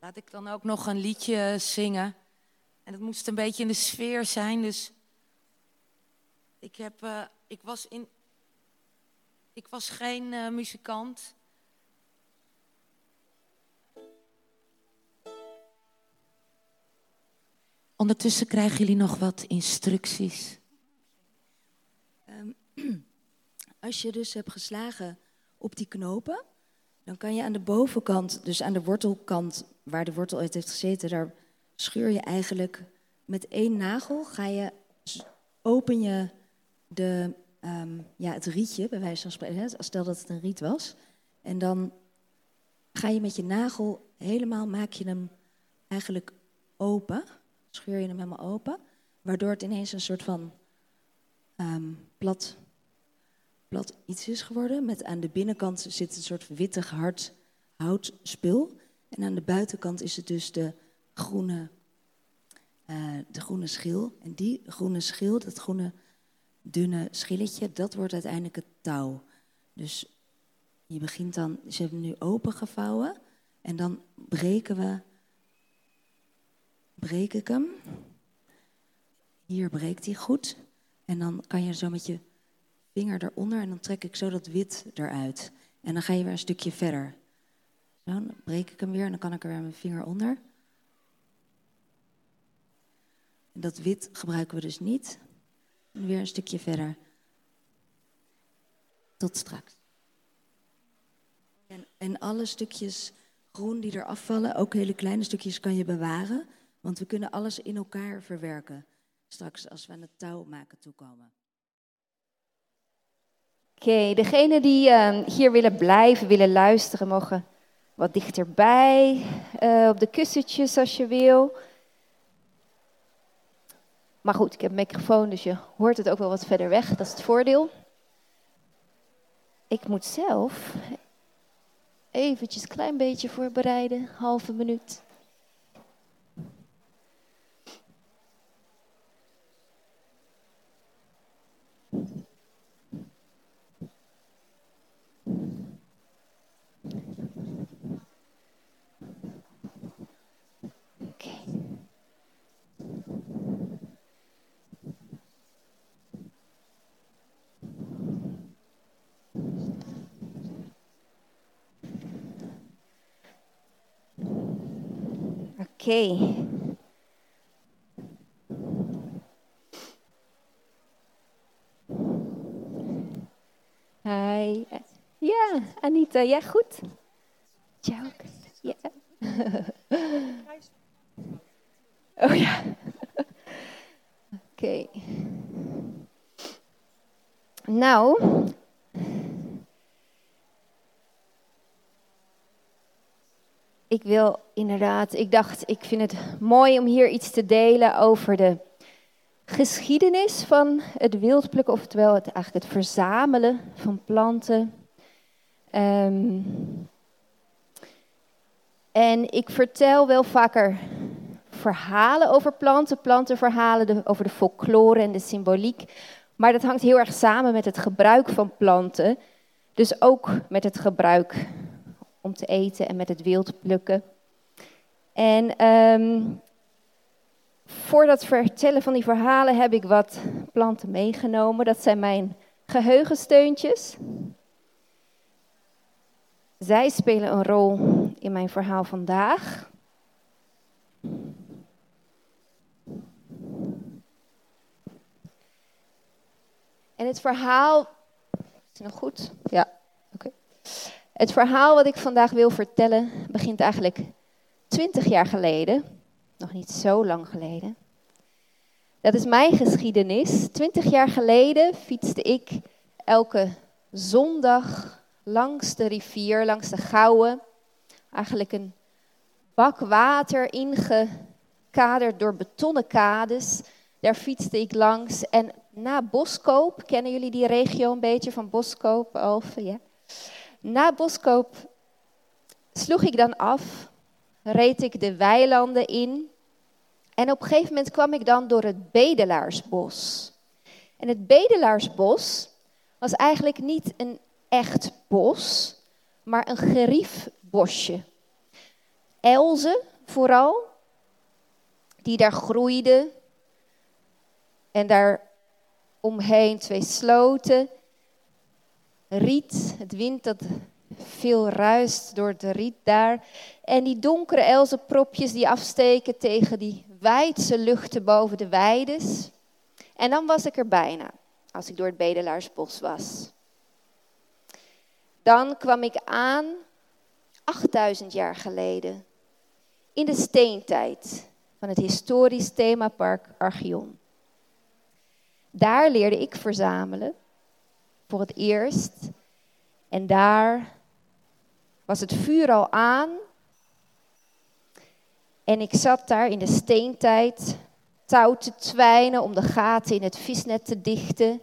laat ik dan ook nog een liedje zingen. En het moest een beetje in de sfeer zijn, dus ik, heb, uh, ik, was, in, ik was geen uh, muzikant. Ondertussen krijgen jullie nog wat instructies. Um, als je dus hebt geslagen op die knopen, dan kan je aan de bovenkant, dus aan de wortelkant waar de wortel uit heeft gezeten, daar scheur je eigenlijk met één nagel, ga je, open je de, um, ja, het rietje, bij wijze van spreken, stel dat het een riet was. En dan ga je met je nagel helemaal, maak je hem eigenlijk open, scheur je hem helemaal open, waardoor het ineens een soort van um, plat plat iets is geworden. Met aan de binnenkant zit een soort wittig hard houtspul. En aan de buitenkant is het dus de groene, uh, de groene schil. En die groene schil, dat groene dunne schilletje, dat wordt uiteindelijk het touw. Dus je begint dan, ze hebben nu opengevouwen. En dan breken we, breek ik hem. Hier breekt hij goed. En dan kan je zo met je vinger eronder en dan trek ik zo dat wit eruit. En dan ga je weer een stukje verder. Zo, dan breek ik hem weer en dan kan ik er weer mijn vinger onder. En dat wit gebruiken we dus niet. Weer een stukje verder. Tot straks. En, en alle stukjes groen die er afvallen, ook hele kleine stukjes, kan je bewaren. Want we kunnen alles in elkaar verwerken. Straks als we aan het touw maken toekomen. Oké, degenen die uh, hier willen blijven, willen luisteren, mogen wat dichterbij, uh, op de kussentjes als je wil. Maar goed, ik heb een microfoon, dus je hoort het ook wel wat verder weg. Dat is het voordeel. Ik moet zelf eventjes een klein beetje voorbereiden, halve minuut. Oké. Hi. Ja, Anita, jij goed? Jij ook? Ja. Oh ja. Oké. Nou, ik wil inderdaad, ik dacht, ik vind het mooi om hier iets te delen over de geschiedenis van het wildplukken, oftewel het, eigenlijk het verzamelen van planten. Ehm, en ik vertel wel vaker verhalen over planten, plantenverhalen over de folklore en de symboliek. Maar dat hangt heel erg samen met het gebruik van planten. Dus ook met het gebruik om te eten en met het wild plukken. En um, voor dat vertellen van die verhalen heb ik wat planten meegenomen. Dat zijn mijn geheugensteuntjes. Zij spelen een rol in mijn verhaal vandaag. En het verhaal. Is het nog goed? Ja, oké. Het verhaal wat ik vandaag wil vertellen begint eigenlijk 20 jaar geleden. Nog niet zo lang geleden. Dat is mijn geschiedenis. 20 jaar geleden fietste ik elke zondag langs de rivier, langs de Gouwen. Eigenlijk een bak water ingekaderd door betonnen kades. Daar fietste ik langs. En na Boskoop, kennen jullie die regio een beetje van Boskoop, Alphen? Ja. Na Boskoop sloeg ik dan af, reed ik de weilanden in. En op een gegeven moment kwam ik dan door het Bedelaarsbos. En het Bedelaarsbos was eigenlijk niet een echt bos, maar een geriefbosje. Elzen vooral, die daar groeiden. En daar omheen twee sloten. Riet, het wind dat veel ruist door het riet daar. En die donkere elzenpropjes die afsteken tegen die wijdse luchten boven de weides. En dan was ik er bijna, als ik door het Bedelaarsbos was. Dan kwam ik aan 8000 jaar geleden in de steentijd van het historisch themapark Archeon. Daar leerde ik verzamelen voor het eerst. En daar was het vuur al aan. En ik zat daar in de steentijd touw te twijnen om de gaten in het visnet te dichten.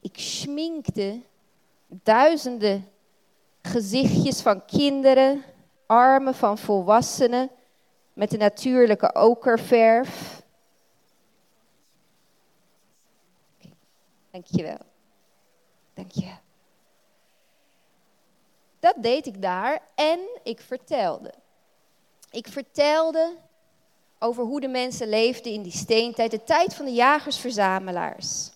Ik schminkte duizenden gezichtjes van kinderen, armen van volwassenen met de natuurlijke okerverf. Dankjewel. Dankjewel. Dat deed ik daar en ik vertelde. Ik vertelde over hoe de mensen leefden in die steentijd, de tijd van de jagers-verzamelaars.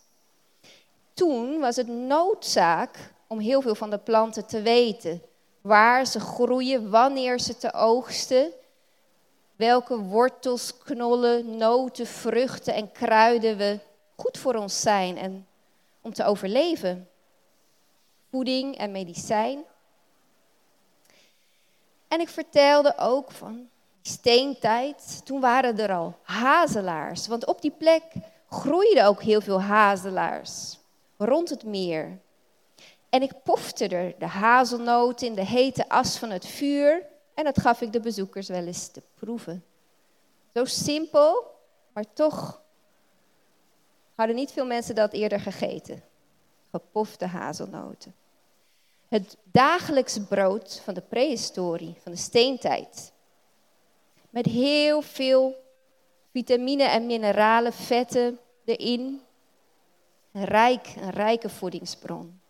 Toen was het noodzaak om heel veel van de planten te weten. Waar ze groeien, wanneer ze te oogsten, welke wortels, knollen, noten, vruchten en kruiden we goed voor ons zijn en om te overleven. Voeding en medicijn. En ik vertelde ook van steentijd, toen waren er al hazelaars. Want op die plek groeiden ook heel veel hazelaars rond het meer. En ik pofte er de hazelnoten in de hete as van het vuur en dat gaf ik de bezoekers wel eens te proeven. Zo simpel, maar toch hadden niet veel mensen dat eerder gegeten. Gepofte hazelnoten. Het dagelijks brood van de prehistorie, van de steentijd. Met heel veel vitamine en mineralen, vetten erin. Een rijk, een rijke voedingsbron.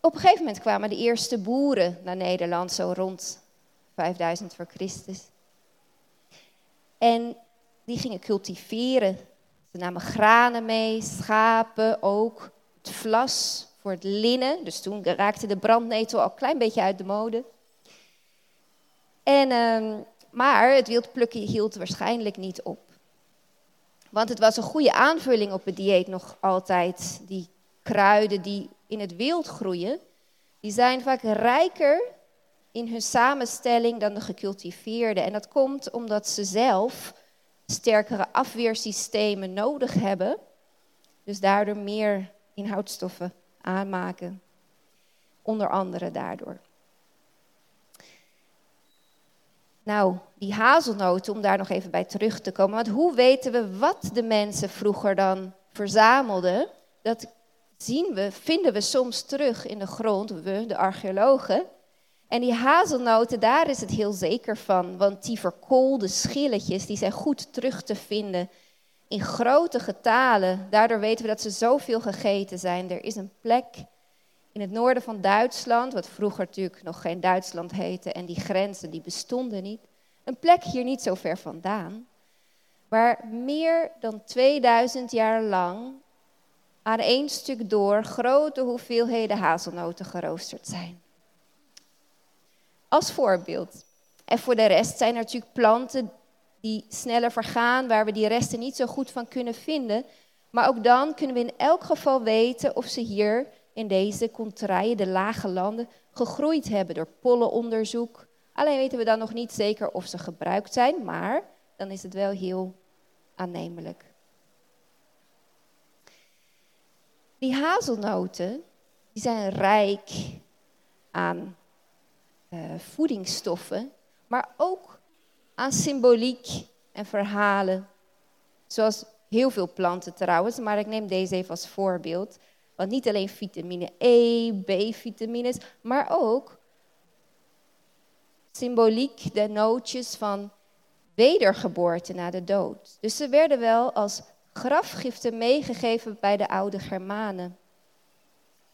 Op een gegeven moment kwamen de eerste boeren naar Nederland, zo rond 5000 voor Christus. En die gingen cultiveren. Ze namen granen mee, schapen ook, het vlas voor het linnen. Dus toen raakte de brandnetel al een klein beetje uit de mode. En, uh, maar het wildplukken hield waarschijnlijk niet op. Want het was een goede aanvulling op het dieet nog altijd. Die kruiden die in het wild groeien, die zijn vaak rijker in hun samenstelling dan de gecultiveerde. En dat komt omdat ze zelf sterkere afweersystemen nodig hebben. Dus daardoor meer inhoudstoffen aanmaken. Onder andere daardoor. Nou, die hazelnoten, om daar nog even bij terug te komen. Want hoe weten we wat de mensen vroeger dan verzamelden? Dat zien we, vinden we soms terug in de grond, we, de archeologen. En die hazelnoten, daar is het heel zeker van. Want die verkoolde schilletjes, die zijn goed terug te vinden in grote getalen. Daardoor weten we dat ze zoveel gegeten zijn. Er is een plek in het noorden van Duitsland, wat vroeger natuurlijk nog geen Duitsland heette en die grenzen die bestonden niet. Een plek hier niet zo ver vandaan, waar meer dan 2000 jaar lang aan één stuk door grote hoeveelheden hazelnoten geroosterd zijn. Als voorbeeld. En voor de rest zijn er natuurlijk planten die sneller vergaan, waar we die resten niet zo goed van kunnen vinden. Maar ook dan kunnen we in elk geval weten of ze hier in deze contraien, de lage landen, gegroeid hebben door pollenonderzoek. Alleen weten we dan nog niet zeker of ze gebruikt zijn, maar dan is het wel heel aannemelijk. Die hazelnoten die zijn rijk aan uh, voedingsstoffen, maar ook aan symboliek en verhalen. Zoals heel veel planten trouwens, maar ik neem deze even als voorbeeld. Want niet alleen vitamine E, B-vitamines, maar ook symboliek de nootjes van wedergeboorte na de dood. Dus ze werden wel als grafgiften meegegeven bij de oude Germanen.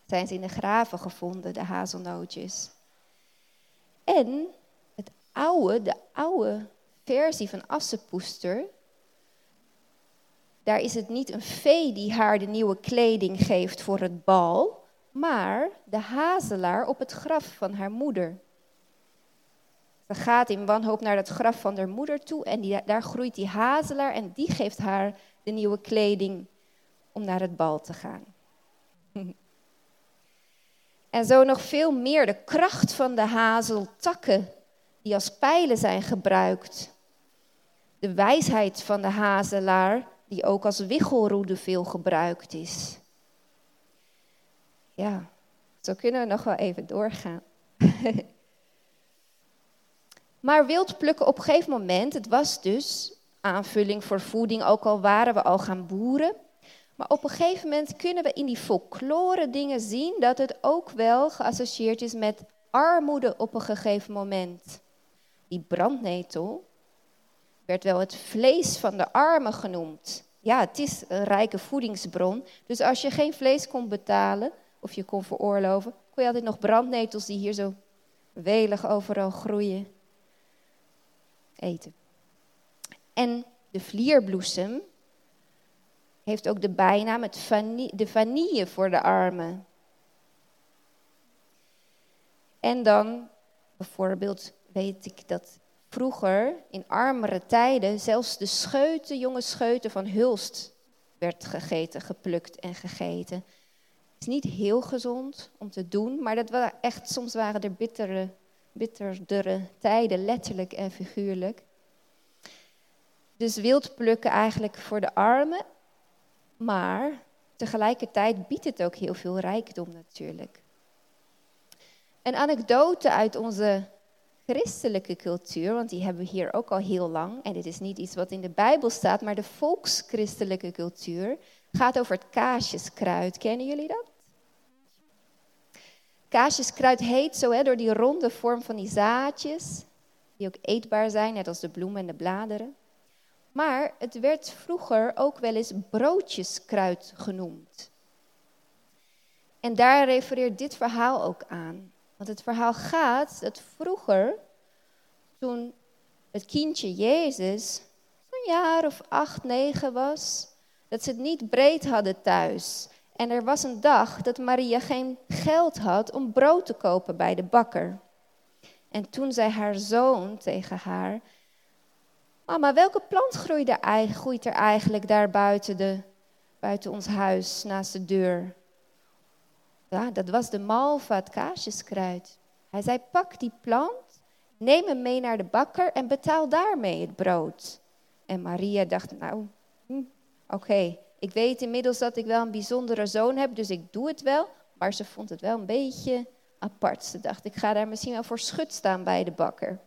Zijn ze in de graven gevonden, de hazelnootjes. En het oude, de oude versie van Assepoester, daar is het niet een vee die haar de nieuwe kleding geeft voor het bal, maar de hazelaar op het graf van haar moeder. Ze gaat in wanhoop naar het graf van haar moeder toe en daar groeit die hazelaar en die geeft haar de nieuwe kleding om naar het bal te gaan. En zo nog veel meer de kracht van de hazeltakken die als pijlen zijn gebruikt. De wijsheid van de hazelaar die ook als wichelroede veel gebruikt is. Ja, zo kunnen we nog wel even doorgaan. maar wild plukken op een gegeven moment, het was dus aanvulling voor voeding, ook al waren we al gaan boeren. Maar op een gegeven moment kunnen we in die folklore dingen zien dat het ook wel geassocieerd is met armoede op een gegeven moment. Die brandnetel werd wel het vlees van de armen genoemd. Ja, het is een rijke voedingsbron. Dus als je geen vlees kon betalen of je kon veroorloven, kon je altijd nog brandnetels die hier zo welig overal groeien eten. En de vlierbloesem heeft ook de bijnaam het de vanille voor de armen. En dan bijvoorbeeld weet ik dat vroeger in armere tijden zelfs de scheuten, jonge scheuten van Hulst werd gegeten, geplukt en gegeten. Het is niet heel gezond om te doen, maar dat waren echt, soms waren er bittere, bitterdere tijden, letterlijk en figuurlijk. Dus wild plukken eigenlijk voor de armen maar tegelijkertijd biedt het ook heel veel rijkdom natuurlijk. Een anekdote uit onze christelijke cultuur, want die hebben we hier ook al heel lang. En dit is niet iets wat in de Bijbel staat, maar de volkschristelijke cultuur gaat over het kaasjeskruid. Kennen jullie dat? Kaasjeskruid heet zo hè, door die ronde vorm van die zaadjes, die ook eetbaar zijn, net als de bloemen en de bladeren. Maar het werd vroeger ook wel eens broodjeskruid genoemd. En daar refereert dit verhaal ook aan. Want het verhaal gaat dat vroeger, toen het kindje Jezus een jaar of acht, negen was, dat ze het niet breed hadden thuis. En er was een dag dat Maria geen geld had om brood te kopen bij de bakker. En toen zei haar zoon tegen haar: Mama, welke plant groeit er, groeit er eigenlijk daar buiten, de, buiten ons huis, naast de deur? Ja, dat was de malva, het kaasjeskruid. Hij zei, pak die plant, neem hem mee naar de bakker en betaal daarmee het brood. En Maria dacht, nou, hm, oké, ik weet inmiddels dat ik wel een bijzondere zoon heb, dus ik doe het wel. Maar ze vond het wel een beetje apart. Ze dacht, ik ga daar misschien wel voor schut staan bij de bakker.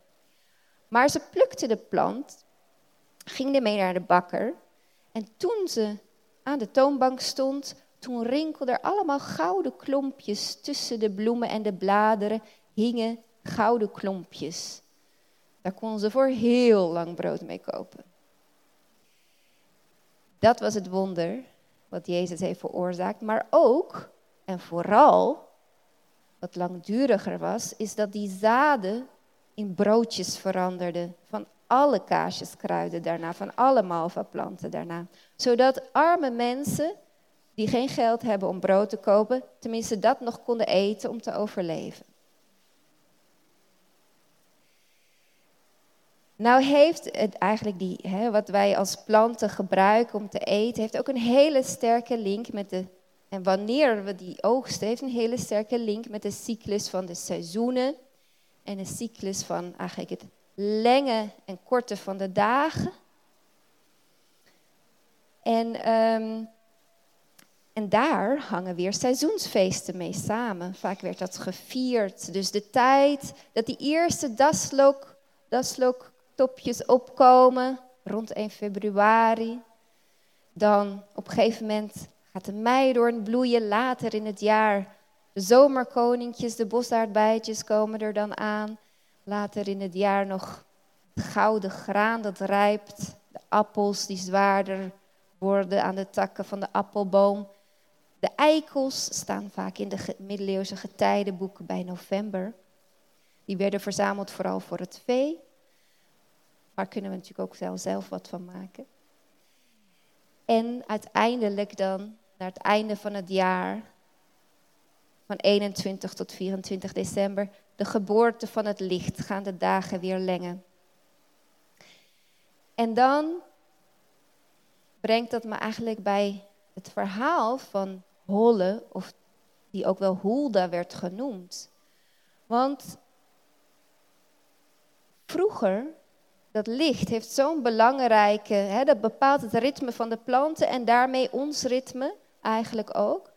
Maar ze plukte de plant ging ermee naar de bakker. En toen ze aan de toonbank stond, toen rinkelden er allemaal gouden klompjes tussen de bloemen en de bladeren, hingen gouden klompjes. Daar kon ze voor heel lang brood mee kopen. Dat was het wonder wat Jezus heeft veroorzaakt. Maar ook, en vooral, wat langduriger was, is dat die zaden in broodjes veranderden van alle kaasjeskruiden daarna, van alle malva-planten daarna. Zodat arme mensen die geen geld hebben om brood te kopen, tenminste dat nog konden eten om te overleven. Nou heeft het eigenlijk die, hè, wat wij als planten gebruiken om te eten, heeft ook een hele sterke link met de, en wanneer we die oogsten, heeft een hele sterke link met de cyclus van de seizoenen en de cyclus van eigenlijk het lenge en korte van de dagen. En, ehm, en daar hangen weer seizoensfeesten mee samen. Vaak werd dat gevierd. Dus de tijd dat die eerste daslook, daslooktopjes opkomen, rond 1 februari. Dan op een gegeven moment gaat de meidoorn bloeien. Later in het jaar de zomerkoninkjes, de bosaardbeidjes komen er dan aan. Later in het jaar nog het gouden graan dat rijpt. De appels die zwaarder worden aan de takken van de appelboom. De eikels staan vaak in de middeleeuwse getijdenboeken bij november. Die werden verzameld vooral voor het vee. Maar kunnen we natuurlijk ook zelf, zelf wat van maken. En uiteindelijk dan, naar het einde van het jaar, van 21 tot 24 december, de geboorte van het licht, gaan de dagen weer lengen. En dan brengt dat me eigenlijk bij het verhaal van Holle, of die ook wel Hulda werd genoemd. Want vroeger, dat licht heeft zo'n belangrijke, hè, dat bepaalt het ritme van de planten en daarmee ons ritme eigenlijk ook.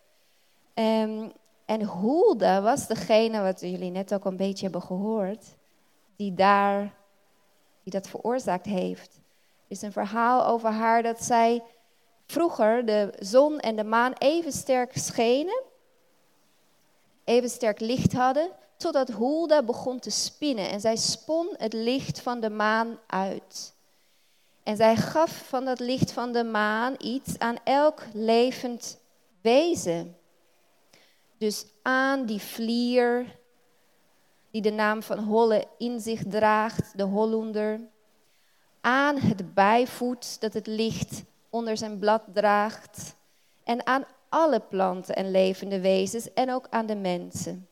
Um, en Hulda was degene, wat jullie net ook een beetje hebben gehoord, die daar, die dat veroorzaakt heeft. Er is een verhaal over haar dat zij vroeger de zon en de maan even sterk schenen, even sterk licht hadden, totdat Hulda begon te spinnen en zij spon het licht van de maan uit. En zij gaf van dat licht van de maan iets aan elk levend wezen. Dus aan die vlier die de naam van Holle in zich draagt, de Hollander. Aan het bijvoet dat het licht onder zijn blad draagt. En aan alle planten en levende wezens en ook aan de mensen.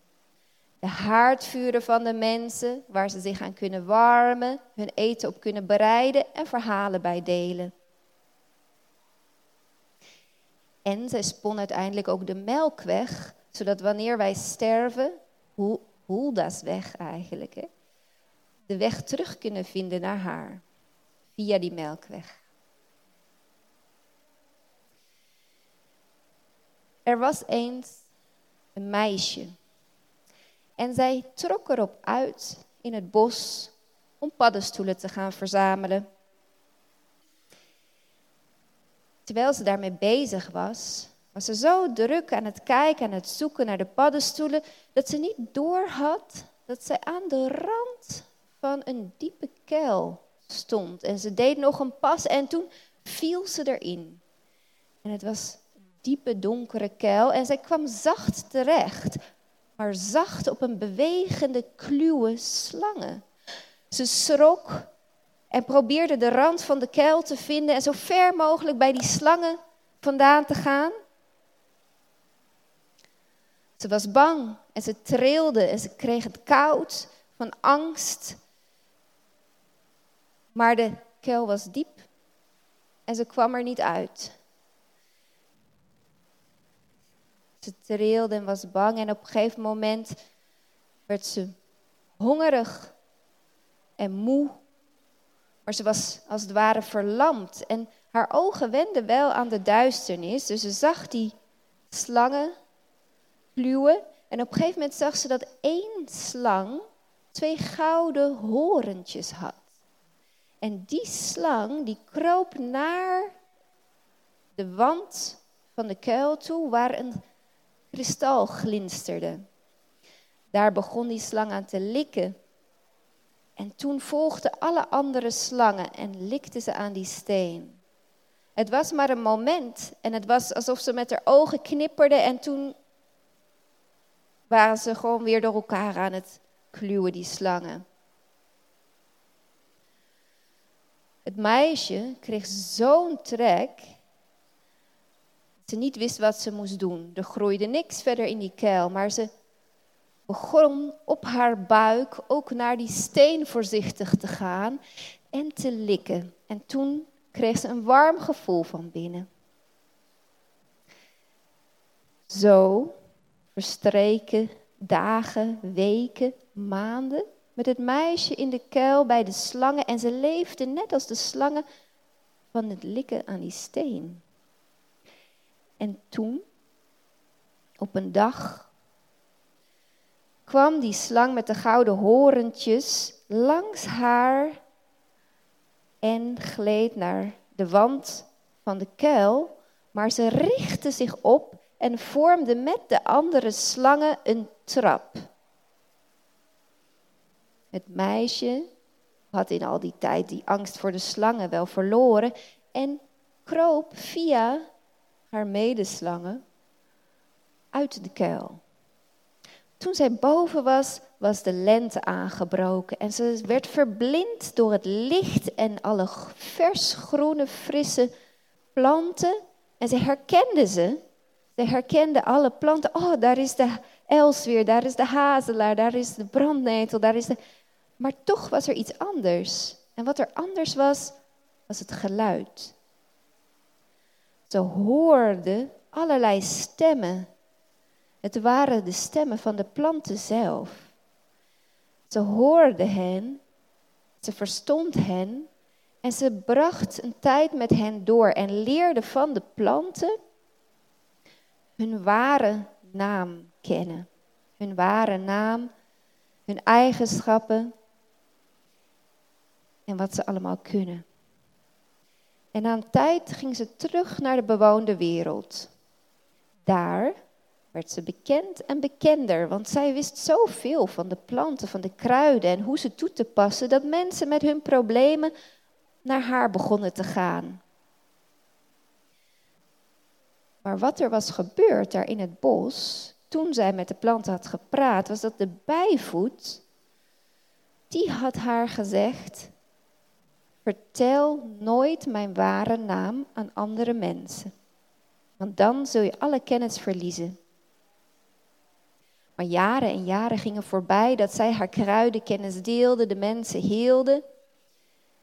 De haardvuren van de mensen, waar ze zich aan kunnen warmen, hun eten op kunnen bereiden en verhalen bij delen. En zij spon uiteindelijk ook de melkweg zodat wanneer wij sterven, hoe, is weg eigenlijk, hè? de weg terug kunnen vinden naar haar. Via die melkweg. Er was eens een meisje. En zij trok erop uit in het bos om paddenstoelen te gaan verzamelen. Terwijl ze daarmee bezig was, was ze zo druk aan het kijken, en het zoeken naar de paddenstoelen, dat ze niet doorhad dat zij aan de rand van een diepe kuil stond. En ze deed nog een pas en toen viel ze erin. En het was een diepe donkere kuil en zij kwam zacht terecht, maar zacht op een bewegende kluwe slangen. Ze schrok en probeerde de rand van de kuil te vinden en zo ver mogelijk bij die slangen vandaan te gaan. Ze was bang en ze trilde en ze kreeg het koud van angst. Maar de kuil was diep en ze kwam er niet uit. Ze trilde en was bang en op een gegeven moment werd ze hongerig en moe. Maar ze was als het ware verlamd en haar ogen wenden wel aan de duisternis. Dus ze zag die slangen en op een gegeven moment zag ze dat één slang twee gouden horentjes had. En die slang die kroop naar de wand van de kuil toe waar een kristal glinsterde. Daar begon die slang aan te likken. En toen volgden alle andere slangen en likten ze aan die steen. Het was maar een moment en het was alsof ze met haar ogen knipperde en toen waren ze gewoon weer door elkaar aan het kluwen, die slangen. Het meisje kreeg zo'n trek dat ze niet wist wat ze moest doen. Er groeide niks verder in die kuil, maar ze begon op haar buik ook naar die steen voorzichtig te gaan. en te likken. En toen kreeg ze een warm gevoel van binnen. Zo verstreken dagen, weken, maanden. Met het meisje in de kuil bij de slangen. En ze leefde net als de slangen van het likken aan die steen. En toen, op een dag, kwam die slang met de gouden horentjes langs haar en gleed naar de wand van de kuil, maar ze richtte zich op en vormde met de andere slangen een trap. Het meisje had in al die tijd die angst voor de slangen wel verloren en kroop via haar medeslangen uit de kuil. Toen zij boven was, was de lente aangebroken en ze werd verblind door het licht en alle vers groene, frisse planten. En ze herkende ze. Ze herkende alle planten. Oh, daar is de elsweer, daar is de hazelaar, daar is de brandnetel, daar is de... Maar toch was er iets anders. En wat er anders was, was het geluid. Ze hoorde allerlei stemmen. Het waren de stemmen van de planten zelf. Ze hoorde hen, ze verstond hen en ze bracht een tijd met hen door en leerde van de planten hun ware naam kennen. Hun ware naam, hun eigenschappen en wat ze allemaal kunnen. En een tijd ging ze terug naar de bewoonde wereld. Daar werd ze bekend en bekender, want zij wist zoveel van de planten, van de kruiden en hoe ze toe te passen, dat mensen met hun problemen naar haar begonnen te gaan. Maar wat er was gebeurd daar in het bos, toen zij met de planten had gepraat, was dat de bijvoet, die had haar gezegd, vertel nooit mijn ware naam aan andere mensen, want dan zul je alle kennis verliezen. Maar jaren en jaren gingen voorbij dat zij haar kruidenkennis deelde, de mensen hielden.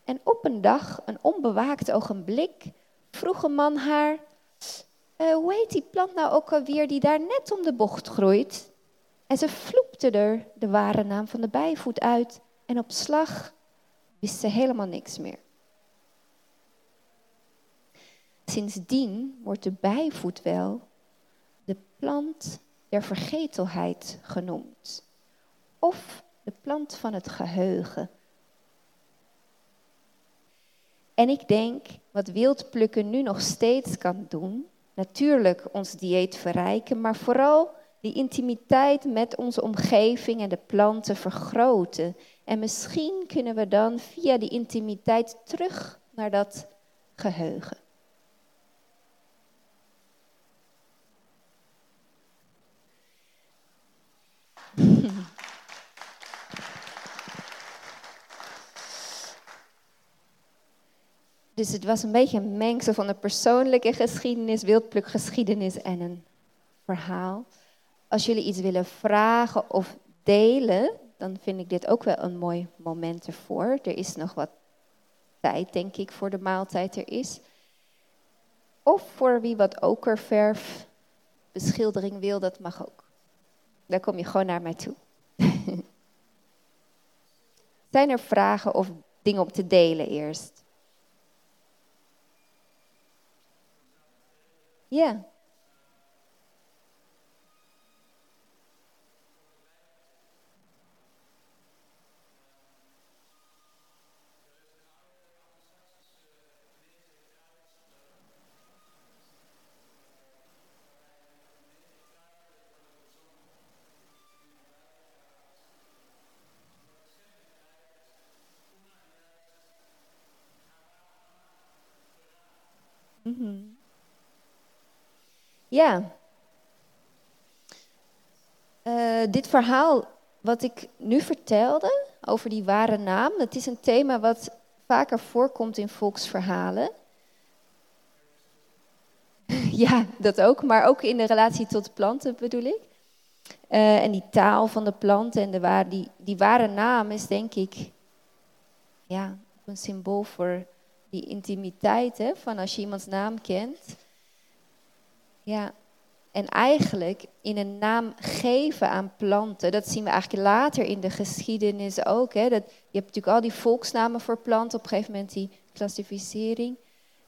En op een dag, een onbewaakt ogenblik, vroeg een man haar: uh, Hoe heet die plant nou ook alweer die daar net om de bocht groeit? En ze vloepte er de ware naam van de bijvoet uit. En op slag wist ze helemaal niks meer. Sindsdien wordt de bijvoet wel de plant der vergetelheid genoemd. Of de plant van het geheugen. En ik denk wat wildplukken nu nog steeds kan doen, natuurlijk ons dieet verrijken, maar vooral die intimiteit met onze omgeving en de planten vergroten. En misschien kunnen we dan via die intimiteit terug naar dat geheugen. Dus het was een beetje een mengsel van een persoonlijke geschiedenis, wildplukgeschiedenis en een verhaal. Als jullie iets willen vragen of delen, dan vind ik dit ook wel een mooi moment ervoor. Er is nog wat tijd, denk ik, voor de maaltijd er is. Of voor wie wat okerverf, beschildering wil, dat mag ook. Dan kom je gewoon naar mij toe. Zijn er vragen of dingen om te delen eerst? Ja. Ja. Uh, dit verhaal wat ik nu vertelde over die ware naam, dat is een thema wat vaker voorkomt in volksverhalen. ja, dat ook, maar ook in de relatie tot planten bedoel ik. Uh, en die taal van de planten en de waar, die, die ware naam is denk ik, ja, een symbool voor die intimiteit, hè, van als je iemands naam kent. Ja, en eigenlijk in een naam geven aan planten, dat zien we eigenlijk later in de geschiedenis ook. Hè. Dat, je hebt natuurlijk al die volksnamen voor planten, op een gegeven moment die klassificering.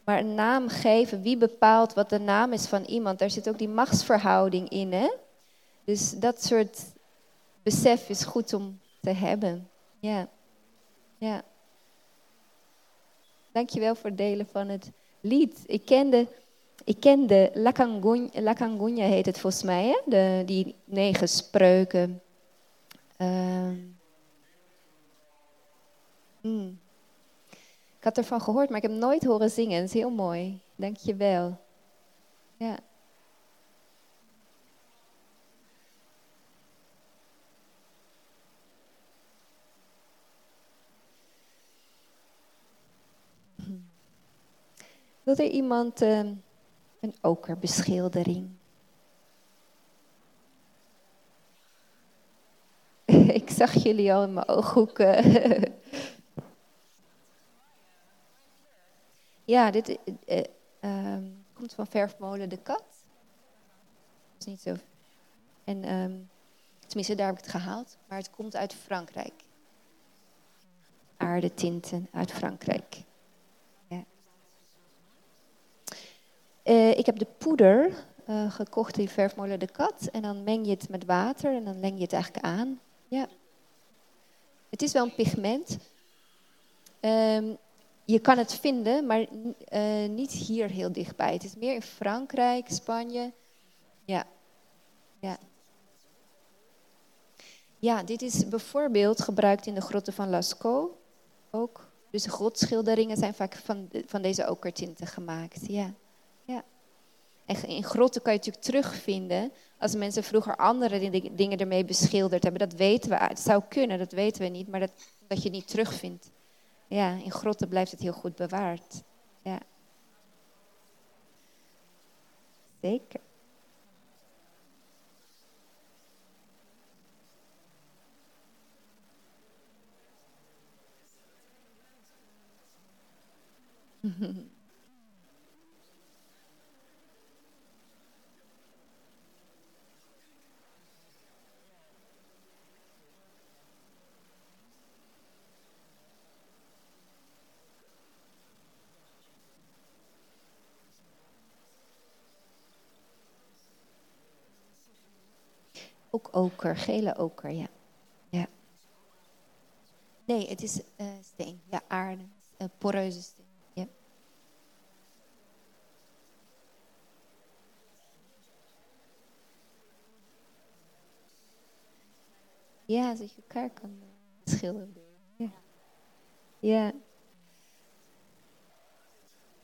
Maar een naam geven, wie bepaalt wat de naam is van iemand, daar zit ook die machtsverhouding in. Hè? Dus dat soort besef is goed om te hebben. Ja. ja. Dankjewel voor het delen van het lied. Ik kende, ik kende La Cangunya heet het volgens mij, hè? De, die negen spreuken. Uh, Ik had ervan gehoord, maar ik heb nooit horen zingen. Het is heel mooi. Dank je wel. Ja. Wil er iemand uh, een okerbeschildering? ik zag jullie al in mijn ooghoeken. Ja, dit uh, uh, komt van verfmolen De Kat. Dat is niet zo. En um, tenminste, daar heb ik het gehaald. Maar het komt uit Frankrijk. Aardetinten uit Frankrijk. Uh, ik heb de poeder uh, gekocht in verfmolen De Kat. En dan meng je het met water en dan leng je het eigenlijk aan. Ja. Het is wel een pigment. Um, je kan het vinden, maar uh, niet hier heel dichtbij. Het is meer in Frankrijk, Spanje. Ja. Ja. Ja, dit is bijvoorbeeld gebruikt in de grotten van Lascaux ook. Dus de grotschilderingen zijn vaak van, van deze okertinten gemaakt. Ja. En in grotten kan je natuurlijk terugvinden als mensen vroeger andere dingen ermee beschilderd hebben. Dat weten we. Het zou kunnen, dat weten we niet, maar dat, dat je het niet terugvindt ja, in grotten blijft het heel goed bewaard. Ja. Zeker. Ook oker, gele oker, ja. ja. Nee, het is uh, steen, ja, aarde, uh, poreuze steen. Ja. Ja, dat je elkaar kan uh, schilderen. Ja. Ja.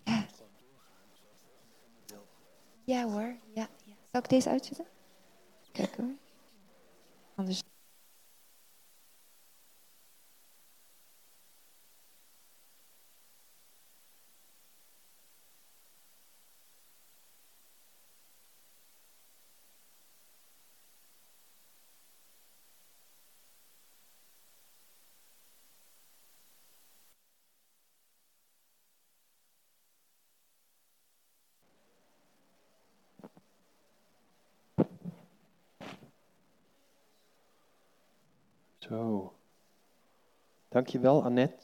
Ja. Ja hoor, ja, ja. Zal ik deze uitzetten? Kijk hoor. Anders Zo. Dankjewel, Annette.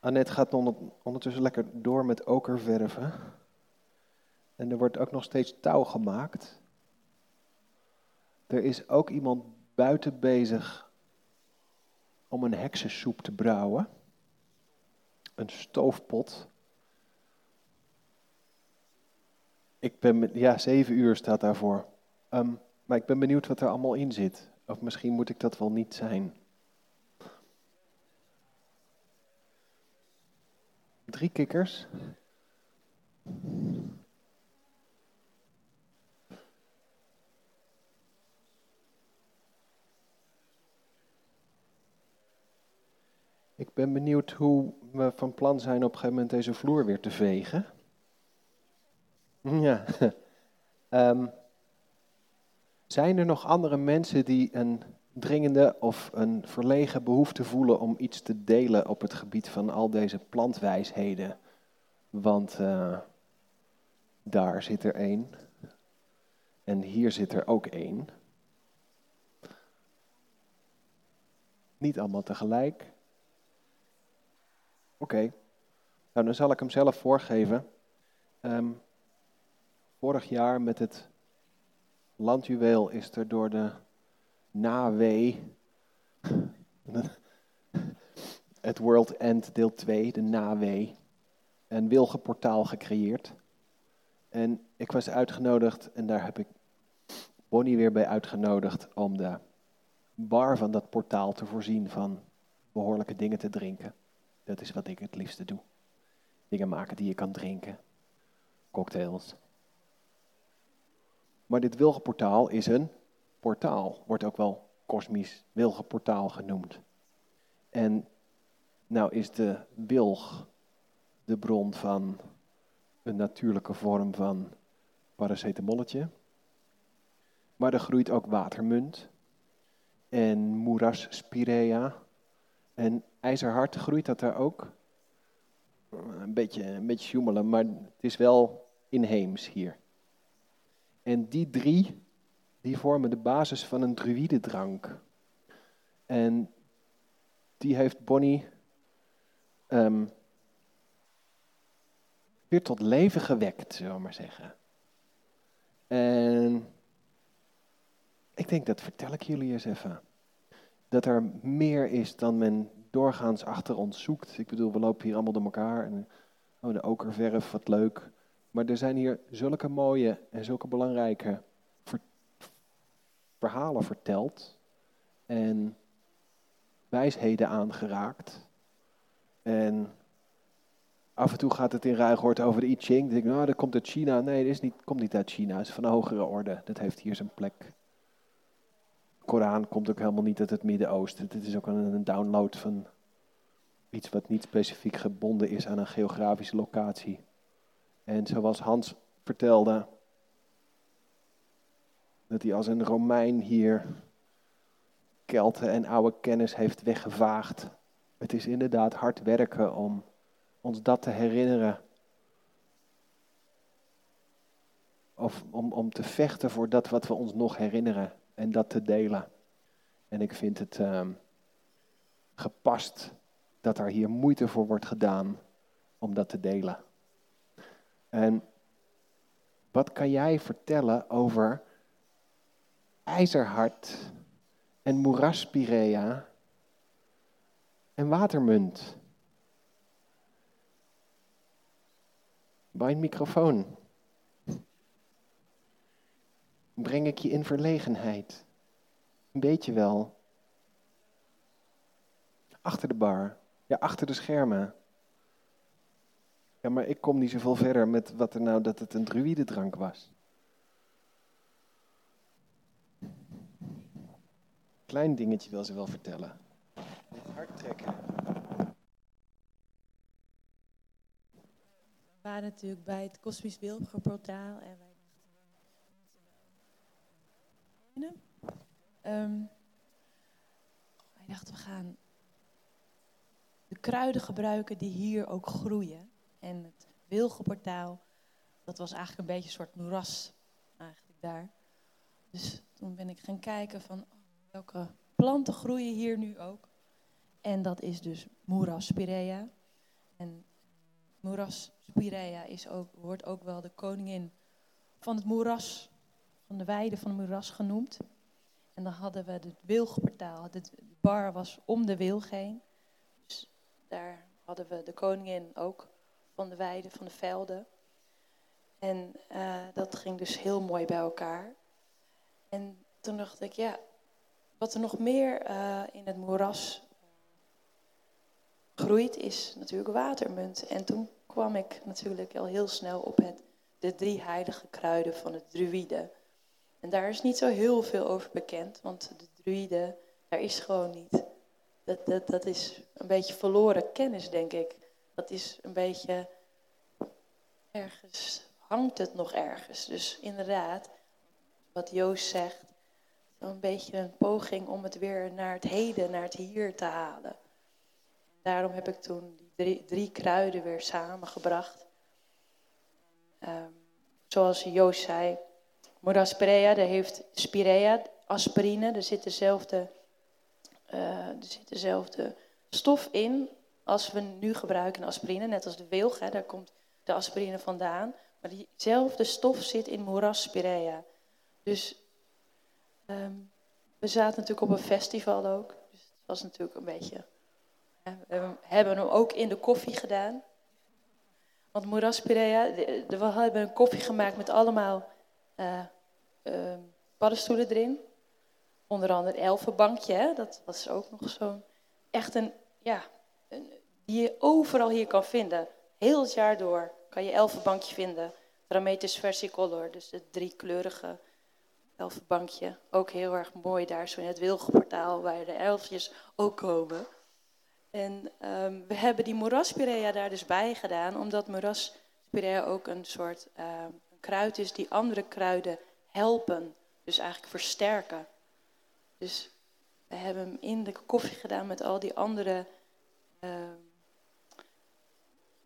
Annette gaat ondertussen lekker door met okerverven. En er wordt ook nog steeds touw gemaakt. Er is ook iemand buiten bezig om een heksensoep te brouwen. Een stoofpot. Ik ben, ja, zeven uur staat daarvoor. Um, maar ik ben benieuwd wat er allemaal in zit. Of misschien moet ik dat wel niet zijn. Drie kikkers. Ik ben benieuwd hoe we van plan zijn op een gegeven moment deze vloer weer te vegen. Ja. Um, Zijn er nog andere mensen die een dringende of een verlegen behoefte voelen om iets te delen op het gebied van al deze plantwijsheden? Want uh, daar zit er één. En hier zit er ook één. Niet allemaal tegelijk. Oké, nou dan zal ik hem zelf voorgeven. Um, vorig jaar met het landjuweel is er door de NAW, het World End deel 2, de NAW, een wilgenportaal gecreëerd. En ik was uitgenodigd en daar heb ik Bonnie weer bij uitgenodigd om de bar van dat portaal te voorzien van behoorlijke dingen te drinken. Dat is wat ik het liefste doe. Dingen maken die je kan drinken. Cocktails. Maar dit wilgenportaal is een portaal. Wordt ook wel kosmisch wilgenportaal genoemd. En nou is de wilg de bron van een natuurlijke vorm van paracetamolletje. Maar er groeit ook watermunt en moerasspirea. En ijzerhart groeit dat daar ook. Een beetje, een beetje sjoemelen, maar het is wel inheems hier. En die drie, die vormen de basis van een druïdedrank. En die heeft Bonnie um, weer tot leven gewekt, zullen we maar zeggen. En ik denk, dat vertel ik jullie eens even. Dat er meer is dan men doorgaans achter ons zoekt. Ik bedoel, we lopen hier allemaal door elkaar. En, oh, de okerverf, wat leuk. Maar er zijn hier zulke mooie en zulke belangrijke verhalen verteld. En wijsheden aangeraakt. En af en toe gaat het in Ruigoord over de I Ching. Dan denk ik, nou, dat komt uit China. Nee, dat komt niet uit China. Het is van een hogere orde. Dat heeft hier zijn plek. Koran komt ook helemaal niet uit het Midden-Oosten. Dit is ook een, download van iets wat niet specifiek gebonden is aan een geografische locatie. En zoals Hans vertelde, dat hij als een Romein hier Kelten en oude kennis heeft weggevaagd. Het is inderdaad hard werken om ons dat te herinneren. Of om, om te vechten voor dat wat we ons nog herinneren en dat te delen. En ik vind het uh, gepast dat er hier moeite voor wordt gedaan om dat te delen. En wat kan jij vertellen over ijzerhart en moeraspirea en watermunt? Bij een microfoon. Breng ik je in verlegenheid? Een beetje wel. Achter de bar. Ja, achter de schermen. Ja, maar ik kom niet zoveel verder met wat er nou dat het een druïdedrank was. Klein dingetje wil ze wel vertellen. Hard trekken. We waren natuurlijk bij het Kosmisch Wilgerportaal en wij dachten, um, wij dachten we gaan de kruiden gebruiken die hier ook groeien. En het Wilgenportaal, dat was eigenlijk een beetje een soort moeras eigenlijk daar. Dus toen ben ik gaan kijken van oh, welke planten groeien hier nu ook. En dat is dus Moeraspirea. En Moeraspirea is ook, wordt ook wel de koningin van het moeras, van de weide van het moeras genoemd. En dan hadden we het wilgenportaal. De bar was om de wilg heen. Dus daar hadden we de koningin ook van de weiden, van de velden. En uh, dat ging dus heel mooi bij elkaar. En toen dacht ik, ja, wat er nog meer uh, in het moeras groeit, is natuurlijk watermunt. En toen kwam ik natuurlijk al heel snel op het, de drie heilige kruiden van het druïde. En daar is niet zo heel veel over bekend, want de druïde, daar is gewoon niet. Dat, dat, dat is een beetje verloren kennis, denk ik. Dat is een beetje ergens, hangt het nog ergens. Dus inderdaad, wat Joost zegt, een beetje een poging om het weer naar het heden, naar het hier te halen. Daarom heb ik toen die drie, drie kruiden weer samengebracht. Um, zoals Joost zei, Moraspirea, daar heeft spirea, aspirine, er zit dezelfde, uh, er zit dezelfde stof in als we nu gebruiken aspirine, net als de wilg, hè, daar komt de aspirine vandaan. Maar diezelfde stof zit in Moraspirea. Dus um, we zaten natuurlijk op een festival ook, dus het was natuurlijk een beetje... Hè, we hebben hem ook in de koffie gedaan. Want Moraspirea, we hebben een koffie gemaakt met allemaal uh, paddenstoelen erin. Onder andere elfenbankje, hè? dat was ook nog zo'n, echt een, ja, die je overal hier kan vinden. Heel het jaar door kan je elfenbankje vinden. Drametis versicolor, dus het driekleurige elfenbankje. Ook heel erg mooi daar, zo in het wilgenportaal, waar de elfjes ook komen. En um, we hebben die moeraspirea daar dus bij gedaan, omdat moeraspirea ook een soort um, kruid is die andere kruiden helpen, dus eigenlijk versterken. Dus we hebben hem in de koffie gedaan met al die andere uh,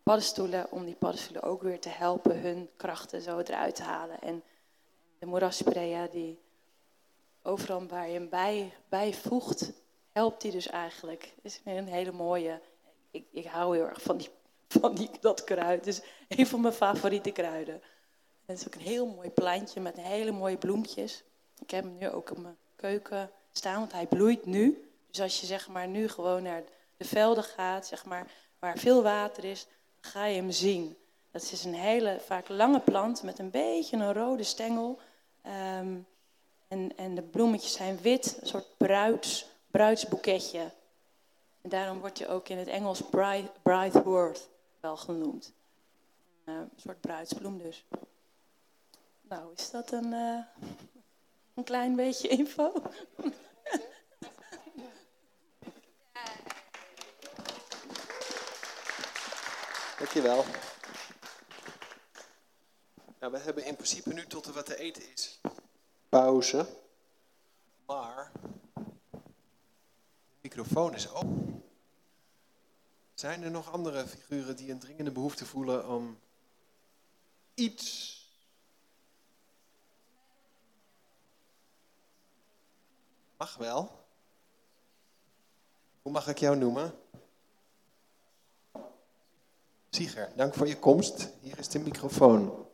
paddenstoelen, om die paddenstoelen ook weer te helpen hun krachten zo eruit te halen. En de moeraspirea, die overal waar je hem bij, bij voegt, helpt die dus eigenlijk. is een hele mooie. Ik, ik hou heel erg van, die, van die, dat kruid. Het is een van mijn favoriete kruiden. het is ook een heel mooi plantje met hele mooie bloempjes. Ik heb hem nu ook op mijn keuken staan, want hij bloeit nu. Dus als je zeg maar nu gewoon naar de velden gaat, zeg maar, waar veel water is, ga je hem zien. Dat is een hele vaak lange plant met een beetje een rode stengel. Um, en, en de bloemetjes zijn wit, een soort bruids, bruidsboeketje. En daarom wordt je ook in het Engels bride, word wel genoemd. Uh, een soort bruidsbloem dus. Nou, is dat een, uh, een klein beetje info? Dankjewel. Nou, we hebben in principe nu tot er wat te eten is. Pauze. Maar de microfoon is open. Zijn er nog andere figuren die een dringende behoefte voelen om iets Mag wel. Hoe mag ik jou noemen? Sieger, dank voor je komst. Hier is de microfoon.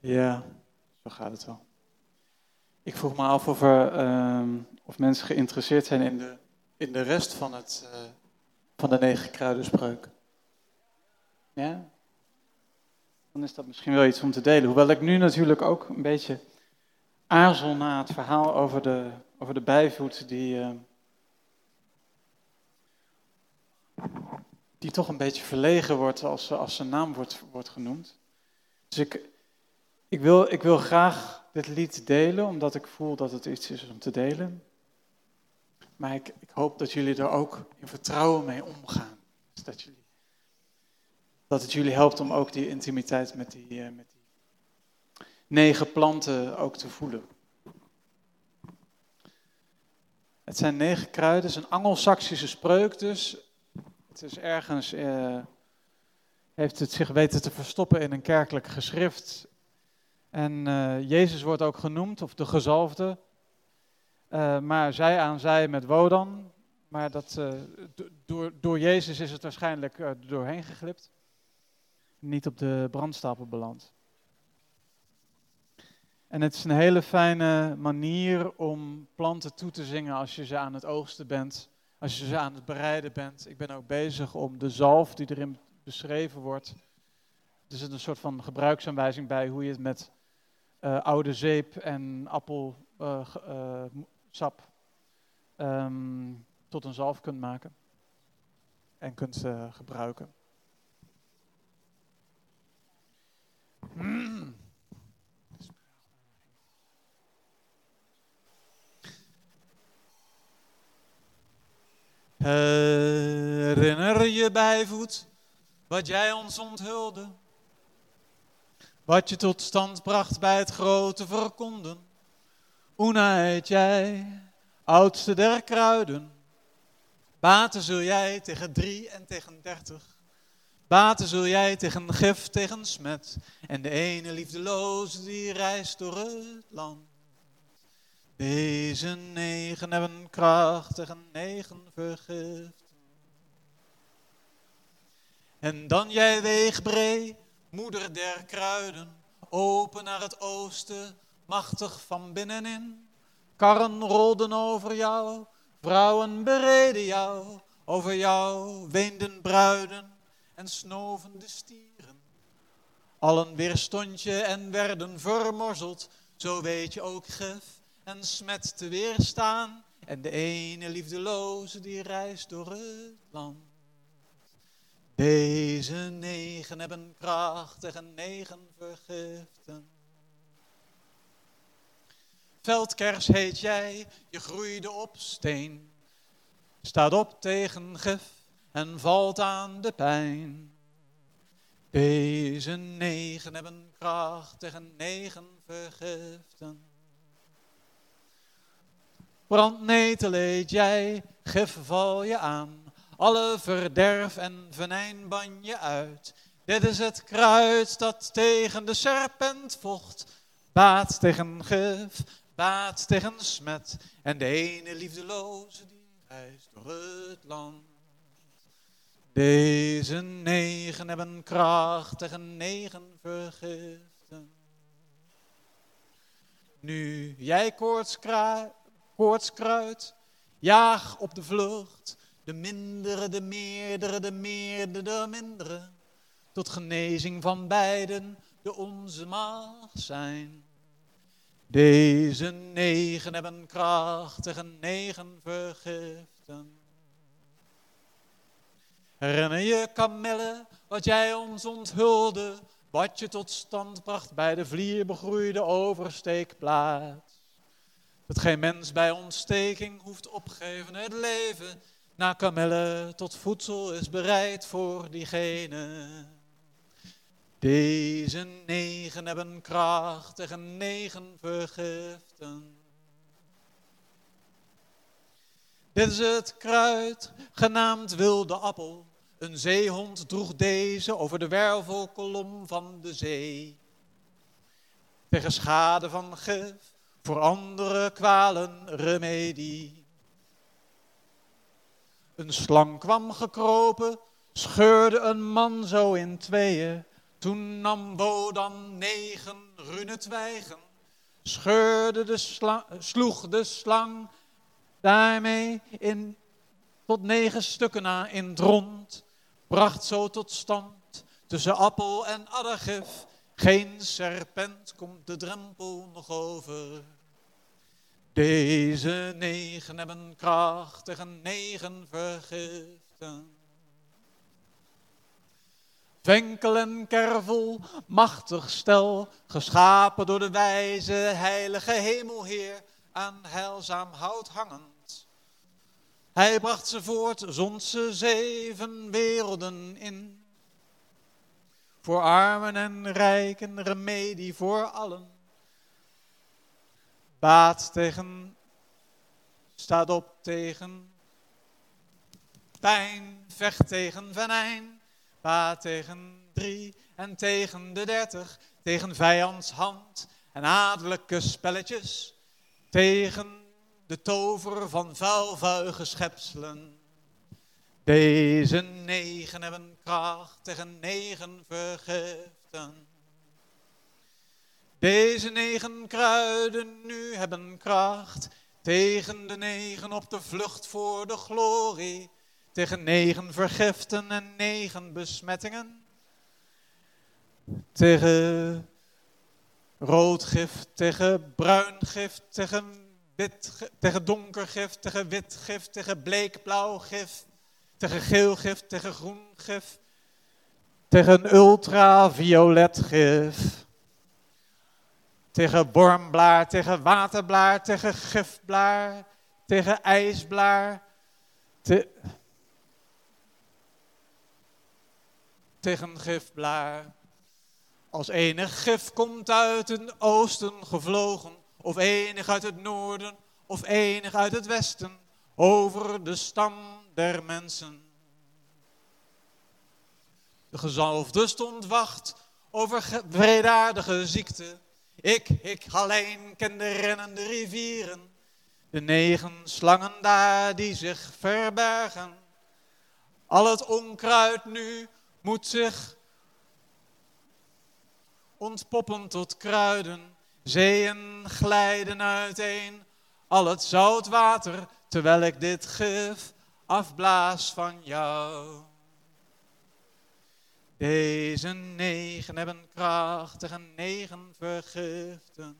Ja, zo gaat het wel. Ik vroeg me af of, er, ehm, of mensen geïnteresseerd zijn in de, in de rest van, het, uh, van de negen kruidenspreuk. Ja? Dan is dat misschien wel iets om te delen. Hoewel ik nu natuurlijk ook een beetje aarzel na het verhaal over de, over de bijvoet die, uh, die toch een beetje verlegen wordt als, als zijn naam wordt, wordt genoemd. Dus ik, ik, wil, ik wil graag dit lied delen, omdat ik voel dat het iets is om te delen. Maar ik, ik hoop dat jullie er ook in vertrouwen mee omgaan. Dus dat, jullie, dat het jullie helpt om ook die intimiteit met die, uh, met die negen planten ook te voelen. Het zijn negen kruiden, het is een Angelsaksische spreuk dus. Het is ergens, uh, heeft het zich weten te verstoppen in een kerkelijk geschrift. En uh, Jezus wordt ook genoemd, of de gezalfde. Uh, maar zij aan zij met Wodan. Maar dat, door, door Jezus is het waarschijnlijk doorheen geglipt. Niet op de brandstapel beland. En het is een hele fijne manier om planten toe te zingen als je ze aan het oogsten bent, als je ze aan het bereiden bent. Ik ben ook bezig om de zalf die erin beschreven wordt. Er zit een soort van gebruiksaanwijzing bij hoe je het met uh, oude zeep en appelsap uh, uh, um, tot een zalf kunt maken en kunt gebruiken. Mm. Herinner je bijvoet wat jij ons onthulde. Wat je tot stand bracht bij het grote verkonden. Una jij, oudste der kruiden. Baten zul jij tegen drie en tegen dertig. Baten zul jij tegen gif, tegen smet. En de ene liefdeloze die reist door het land. Deze negen hebben kracht tegen negen vergift. En dan jij weegbree, moeder der kruiden, open naar het oosten, machtig van binnenin. Karren rolden over jou, vrouwen bereden jou, over jou weenden bruiden en snoven de stieren. Allen weerstond je en werden vermorzeld, zo weet je ook gif en smet te weerstaan. En de ene liefdeloze die reist door het land. Deze negen hebben krachtige negen vergiften. Veldkers heet jij, je groeide op steen. Staat op tegen gif en valt aan de pijn. Deze negen hebben krachtige negen vergiften. Brandnetel jij, gif val je aan alle verderf en venijn ban je uit. Dit is het kruid dat tegen de serpent vocht. Baat tegen gif, baat tegen smet. En de ene liefdeloze die reist door het land. Deze negen hebben kracht tegen negen vergiften. Nu jij koortskruid, jaag op de vlucht de mindere, de meerdere, de meerdere, de mindere, tot genezing van beiden de onze mag zijn. Deze negen hebben krachtige negen vergiften. Herinner je, kamelle, wat jij ons onthulde, wat je tot stand bracht bij de vlierbegroeide oversteekplaats. Dat geen mens bij ontsteking hoeft opgeven het leven na kamellen tot voedsel is bereid voor diegene. Deze negen hebben krachtige negen vergiften. Dit is het kruid, genaamd wilde appel. Een zeehond droeg deze over de wervelkolom van de zee. Tegen schade van gif, voor andere kwalen remedie. Een slang kwam gekropen, scheurde een man zo in tweeën. Toen nam Bodan negen rune twijgen, scheurde de slang, sloeg de slang daarmee in, tot negen stukken aan in het rond. Bracht zo tot stand tussen appel en addergif. Geen serpent komt de drempel nog over. Deze negen hebben krachtige negen vergiften. Venkel en kervel, machtig stel, geschapen door de wijze heilige hemelheer, aan heilzaam hout hangend. Hij bracht ze voort, zond ze zeven werelden in. Voor armen en rijken, remedie voor allen Baat tegen, staat op tegen pijn, vecht tegen venijn. Baat tegen drie en tegen de dertig, tegen vijandshand en adellijke spelletjes. Tegen de tover van vuilvuige schepselen. Deze negen hebben kracht tegen negen vergiften. Deze negen kruiden nu hebben kracht. Tegen de negen op de vlucht voor de glorie, tegen negen vergiften en negen besmettingen, tegen rood gif, tegen bruin gif, tegen wit, tegen donker gif, tegen wit tegen bleekblauw tegen geel tegen groen gif, tegen ultraviolet tegen wormblaar, tegen waterblaar, tegen gifblaar, tegen ijsblaar, te, tegen gifblaar. Als enig gif komt uit het oosten gevlogen, of enig uit het noorden, of enig uit het westen, over de stam der mensen. De gezalfde stond wacht over wreedaardige ziekte. Ik, ik alleen ken de rennende rivieren, de negen slangen daar die zich verbergen. Al het onkruid nu moet zich ontpoppen tot kruiden. Zeeën glijden uiteen, al het zoutwater, terwijl ik dit gif afblaas van jou. Deze negen hebben krachtige negen vergiften.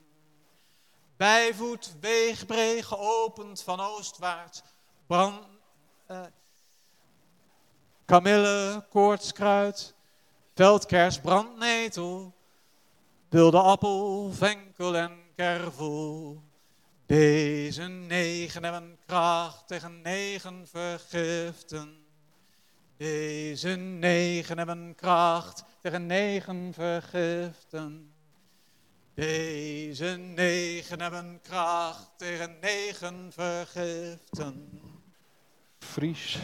Bijvoet weegbree geopend van oostwaarts. Brand, uh, kamille, koortskruid, veldkers, brandnetel, wilde appel, venkel en kervel. Deze negen hebben kracht tegen negen vergiften. Deze negen hebben kracht tegen negen vergiften. Deze negen hebben kracht tegen negen vergiften. Fries,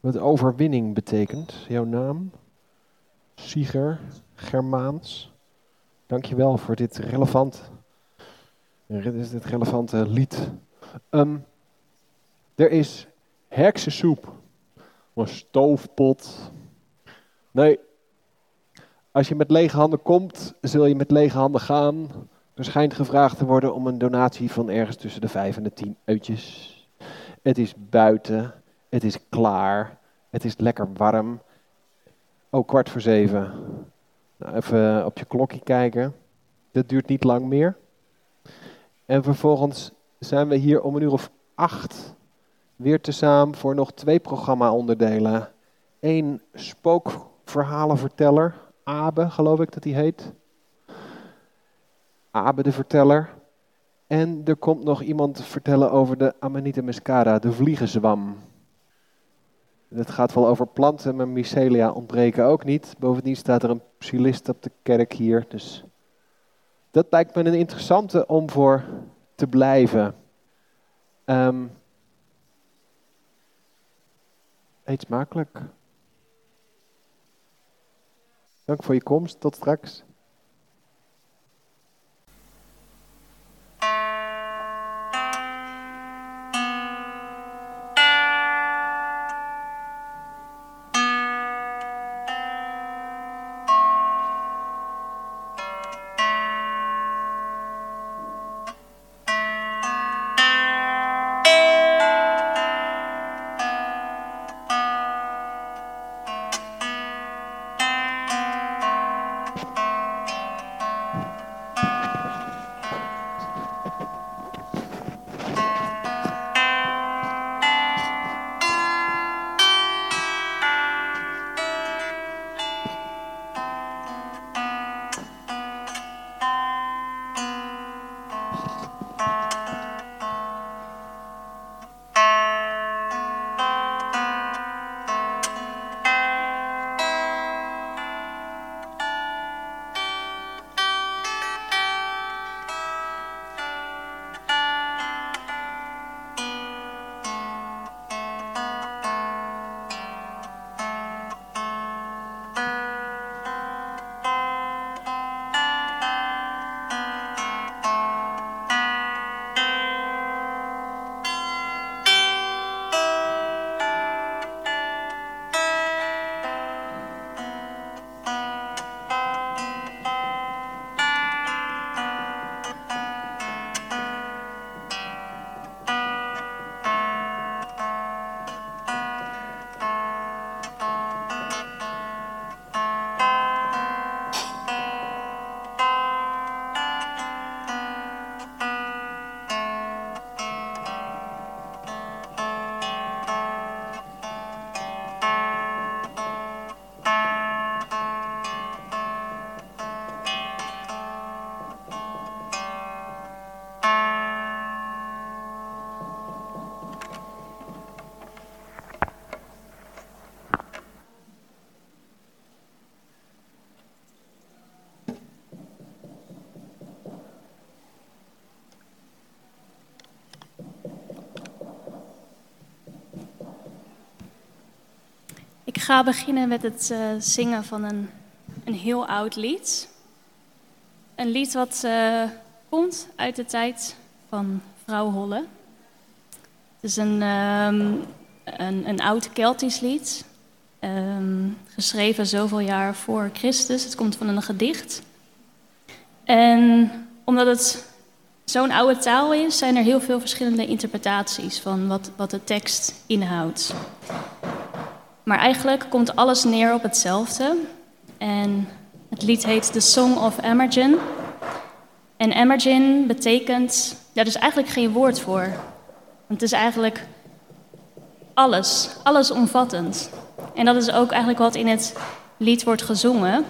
wat overwinning betekent, jouw naam? Sieger, Germaans. Dankjewel voor dit relevant, dit relevante lied. Um, er is heksensoep een stoofpot. Nee, als je met lege handen komt, zul je met lege handen gaan. Er schijnt gevraagd te worden om een donatie van ergens tussen de vijf en de tien uitjes. Het is buiten, het is klaar, het is lekker warm. Oh, kwart voor zeven. Nou, even op je klokje kijken. Dat duurt niet lang meer. En vervolgens zijn we hier om een uur of acht weer tezamen voor nog twee programma-onderdelen. Eén spookverhalenverteller, Abe geloof ik dat hij heet. Abe de verteller. En er komt nog iemand vertellen over de Amanita muscara, de vliegenzwam. Het gaat wel over planten, maar mycelia ontbreken ook niet. Bovendien staat er een psilist op de kerk hier. Dus dat lijkt me een interessante om voor te blijven. Um, Eet smakelijk. Dank voor je komst. Tot straks. Ik ga beginnen met het uh, zingen van een, een heel oud lied. Een lied wat uh, komt uit de tijd van vrouw Holle. Het is een, um, een, een oud Keltisch lied, um, geschreven zoveel jaar voor Christus. Het komt van een gedicht. En omdat het zo'n oude taal is, zijn er heel veel verschillende interpretaties van wat, wat de tekst inhoudt. Maar eigenlijk komt alles neer op hetzelfde. En het lied heet The Song of Emergen. En Emergen betekent, daar is eigenlijk geen woord voor. Want het is eigenlijk alles, allesomvattend. En dat is ook eigenlijk wat in het lied wordt gezongen.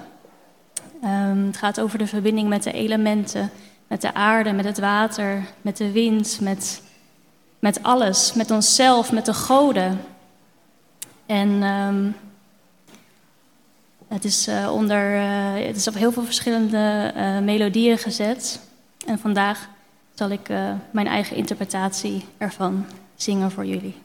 Um, het gaat over de verbinding met de elementen, met de aarde, met het water, met de wind, met, met alles, met onszelf, met de goden. En um, het, is, uh, onder, uh, het is op heel veel verschillende uh, melodieën gezet. En vandaag zal ik mijn eigen interpretatie ervan zingen voor jullie.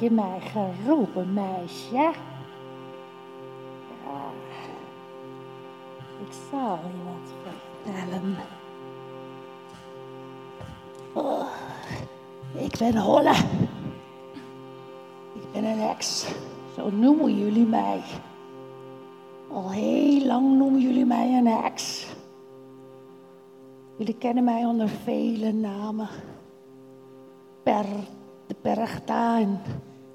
Je mij geroepen, meisje? Ja. Ik zal je wat vertellen. Oh, ik ben Holle. Ik ben een ex. Zo noemen jullie mij. Al heel lang noemen jullie mij een ex. Jullie kennen mij onder vele namen. Per de Perchta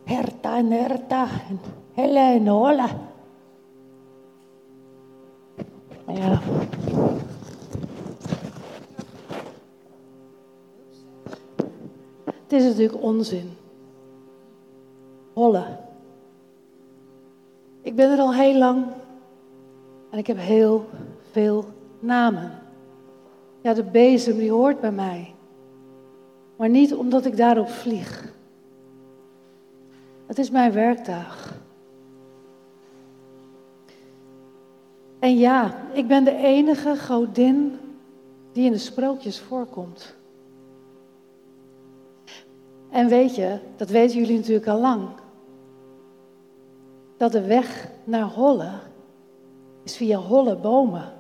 Herta en Herta en Helle en Holle. Maar ja. Het is natuurlijk onzin. Holle. Ik ben er al heel lang en ik heb heel veel namen. Ja, de bezem die hoort bij mij. Maar niet omdat ik daarop vlieg. Het is mijn werktuig. En ja, ik ben de enige godin die in de sprookjes voorkomt. En weet je, dat weten jullie natuurlijk al lang. Dat de weg naar Holle is via holle bomen.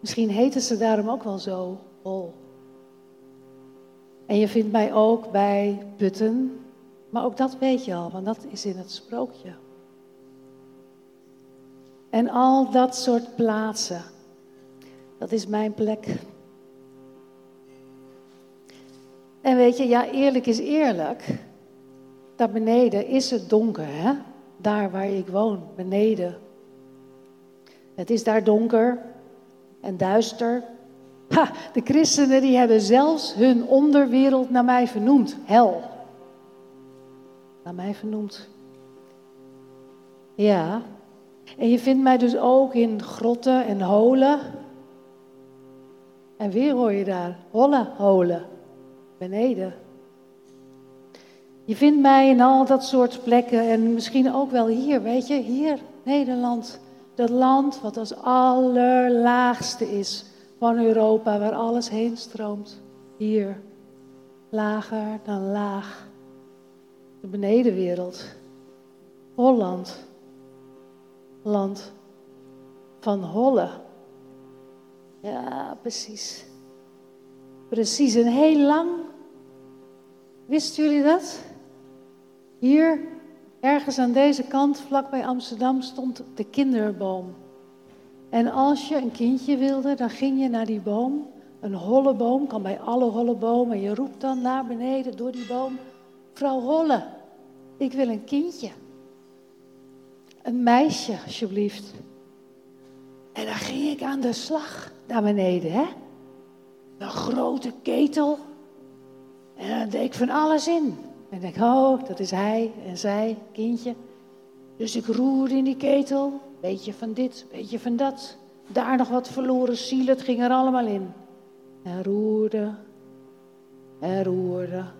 Misschien heten ze daarom ook wel zo, hol. En je vindt mij ook bij Putten, maar ook dat weet je al, want dat is in het sprookje. En al dat soort plaatsen, dat is mijn plek. En weet je, ja, eerlijk is eerlijk. Daar beneden is het donker, hè? Daar waar ik woon, beneden. Het is daar donker en duister. Ha, de christenen die hebben zelfs hun onderwereld naar mij vernoemd. Hel. Naar mij vernoemd. Ja. En je vindt mij dus ook in grotten en holen. En weer hoor je daar holle holen. Beneden. Je vindt mij in al dat soort plekken en misschien ook wel hier, weet je, hier, Nederland. Dat land wat als allerlaagste is van Europa, waar alles heen stroomt. Hier, lager dan laag. De benedenwereld. Holland. Land van Holle. Ja, precies. Precies, en heel lang. Wisten jullie dat? Hier, ergens aan deze kant, vlakbij Amsterdam, stond de kinderboom. En als je een kindje wilde, dan ging je naar die boom. Een holle boom, kan bij alle holle bomen. En je roept dan naar beneden door die boom. Vrouw Holle, ik wil een kindje. Een meisje, alsjeblieft. En dan ging ik aan de slag naar beneden, hè. Een grote ketel. En dan deed ik van alles in. En ik denk, oh, dat is hij en zij, kindje. Dus ik roerde in die ketel. Beetje van dit, beetje van dat. Daar nog wat verloren ziel, het ging er allemaal in. En roerde. En roerde.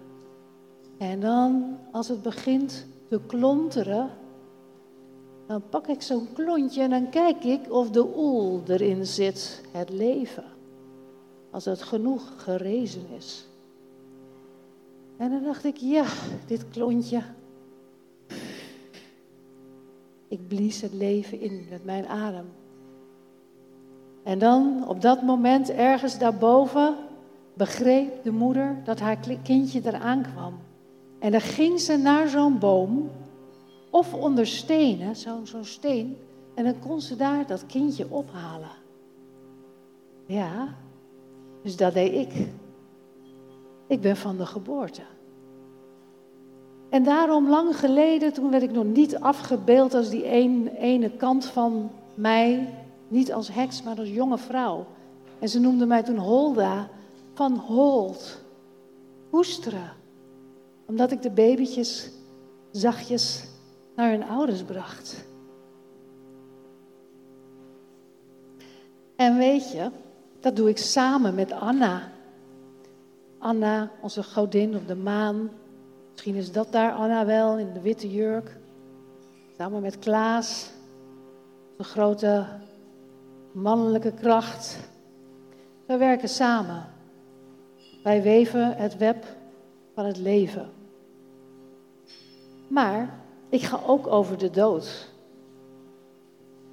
En dan, als het begint te klonteren, dan pak ik zo'n klontje en dan kijk ik of de oel erin zit, het leven. Als het genoeg gerezen is. En dan dacht ik, ja, dit klontje. Ik blies het leven in met mijn adem. En dan, op dat moment, ergens daarboven, begreep de moeder dat haar kindje eraan kwam. En dan ging ze naar zo'n boom, of onder stenen, zo'n zo steen, en dan kon ze daar dat kindje ophalen. Ja, dus dat deed ik. Ik ben van de geboorte. En daarom lang geleden, toen werd ik nog niet afgebeeld als die ene kant van mij, niet als heks, maar als jonge vrouw. En ze noemde mij toen Holda van Hold, hoesteren. Omdat ik de babytjes zachtjes naar hun ouders bracht. En weet je, dat doe ik samen met Anna. Anna, onze godin op de maan. Misschien is dat daar Anna wel in de witte jurk. Samen met Klaas, de grote mannelijke kracht. We werken samen. Wij weven het web van het leven. Maar ik ga ook over de dood.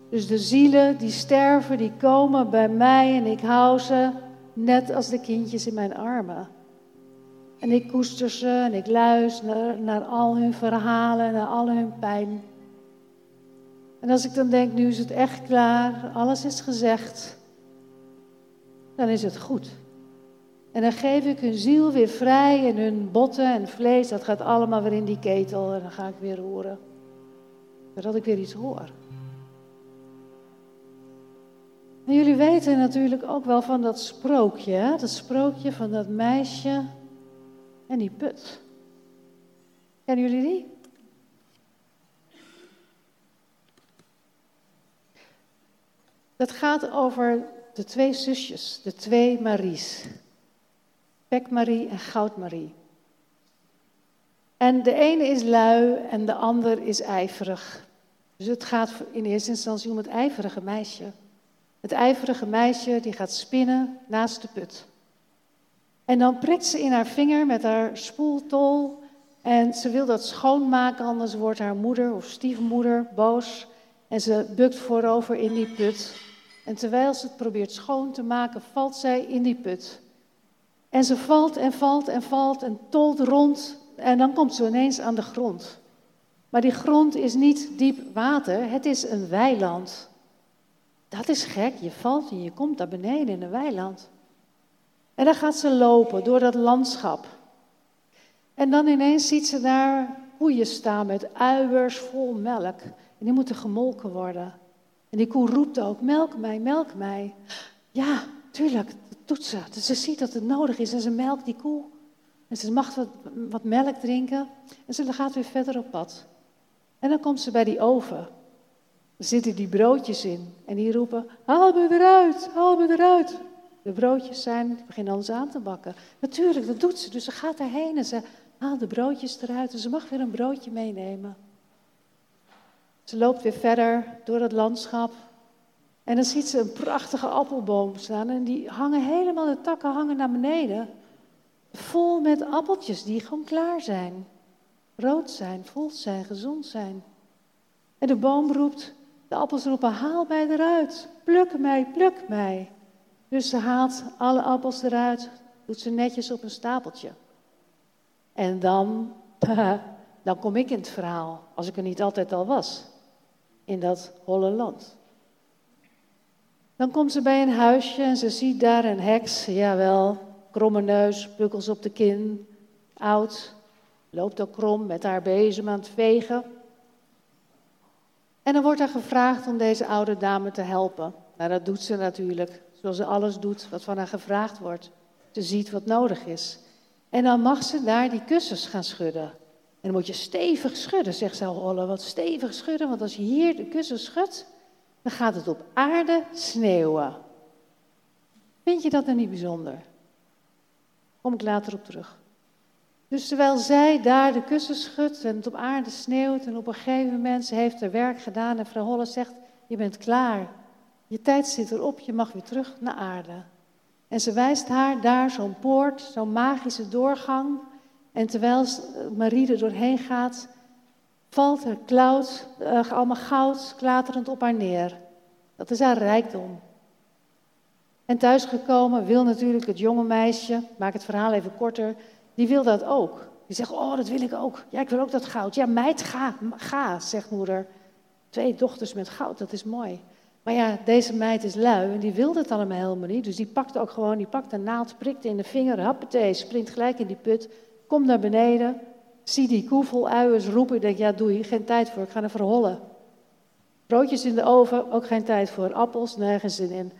Dus de zielen die sterven, die komen bij mij en ik hou ze net als de kindjes in mijn armen. En ik koester ze en ik luister naar, al hun verhalen, naar al hun pijn. En als ik dan denk, nu is het echt klaar, alles is gezegd, dan is het goed. En dan geef ik hun ziel weer vrij en hun botten en vlees, dat gaat allemaal weer in die ketel en dan ga ik weer roeren. Zodat ik weer iets hoor. En jullie weten natuurlijk ook wel van dat sprookje, dat sprookje van dat meisje en die put. Kennen jullie die? Dat gaat over de twee zusjes, de twee Maries. Pekmarie en Goudmarie. En de ene is lui en de ander is ijverig. Dus het gaat in eerste instantie om het ijverige meisje. Het ijverige meisje die gaat spinnen naast de put. En dan prikt ze in haar vinger met haar spoeltol en ze wil dat schoonmaken, anders wordt haar moeder of stiefmoeder boos. En ze bukt voorover in die put. En terwijl ze het probeert schoon te maken, valt zij in die put. En ze valt en valt en valt en tolt rond. En dan komt ze ineens aan de grond. Maar die grond is niet diep water, het is een weiland. Dat is gek, je valt en je komt daar beneden in een weiland. En dan gaat ze lopen door dat landschap. En dan ineens ziet ze daar koeien staan met uiers vol melk. En die moeten gemolken worden. En die koe roept ook, melk mij, melk mij. Ja, tuurlijk, doet ze. Dus ze ziet dat het nodig is en ze melkt die koe. En ze mag wat, wat melk drinken en ze gaat weer verder op pad. En dan komt ze bij die oven. Er zitten die broodjes in en die roepen, haal me eruit, haal me eruit. De broodjes zijn, die beginnen alles aan te bakken. Natuurlijk, dat doet ze. Dus ze gaat daarheen en ze haalt de broodjes eruit en ze mag weer een broodje meenemen. Ze loopt weer verder door het landschap. En dan ziet ze een prachtige appelboom staan. En die hangen helemaal, de takken hangen naar beneden. Vol met appeltjes die gewoon klaar zijn. Rood zijn, vol zijn, gezond zijn. En de boom roept, de appels roepen, haal mij eruit. Pluk mij, pluk mij. Dus ze haalt alle appels eruit, doet ze netjes op een stapeltje. En dan, dan kom ik in het verhaal, als ik er niet altijd al was in dat holle land. Dan komt ze bij een huisje en ze ziet daar een heks, jawel, kromme neus, pukkels op de kin, oud, loopt ook krom met haar bezem aan het vegen. En dan wordt er gevraagd om deze oude dame te helpen. Nou, dat doet ze natuurlijk, zoals ze alles doet wat van haar gevraagd wordt. Ze ziet wat nodig is. En dan mag ze daar die kussens gaan schudden. En dan moet je stevig schudden, zegt ze Holle. Wat stevig schudden, want als je hier de kussen schudt, dan gaat het op aarde sneeuwen. Vind je dat dan niet bijzonder? Kom ik later op terug. Dus terwijl zij daar de kussen schudt en het op aarde sneeuwt en op een gegeven moment heeft haar werk gedaan en vrouw Holle zegt, je bent klaar. Je tijd zit erop, je mag weer terug naar aarde. En ze wijst haar daar zo'n poort, zo'n magische doorgang en terwijl Marie er doorheen gaat, valt er cloud, uh, allemaal goud klaterend op haar neer. Dat is haar rijkdom. En thuisgekomen wil natuurlijk het jonge meisje, maak het verhaal even korter, die wil dat ook. Die zegt, oh, dat wil ik ook. Ja, ik wil ook dat goud. Ja, meid, ga, ga, zegt moeder. Twee dochters met goud, dat is mooi. Maar ja, deze meid is lui en die wil het allemaal helemaal niet. Dus die pakt ook gewoon, die pakt een naald, prikt in de vinger, happetee, sprint gelijk in die put. Kom naar beneden, zie die koe vol uiers roepen. Ik denk, ja doe je, geen tijd voor, ik ga er verhollen. Broodjes in de oven, ook geen tijd voor. Appels, nergens zin in.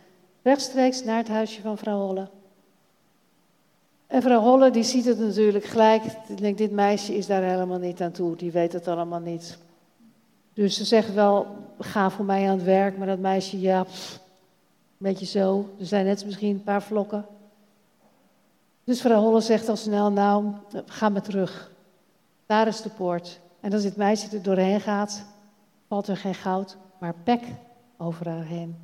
Rechtstreeks naar het huisje van vrouw Holle. En vrouw Holle die ziet het natuurlijk gelijk. Die denkt, dit meisje is daar helemaal niet aan toe. Die weet het allemaal niet. Dus ze zegt wel, ga voor mij aan het werk. Maar dat meisje, ja, een beetje zo. Er zijn net misschien een paar vlokken. Dus vrouw Holle zegt al snel, nou, ga maar terug. Daar is de poort. En als dit meisje er doorheen gaat, valt er geen goud, maar pek over haar heen.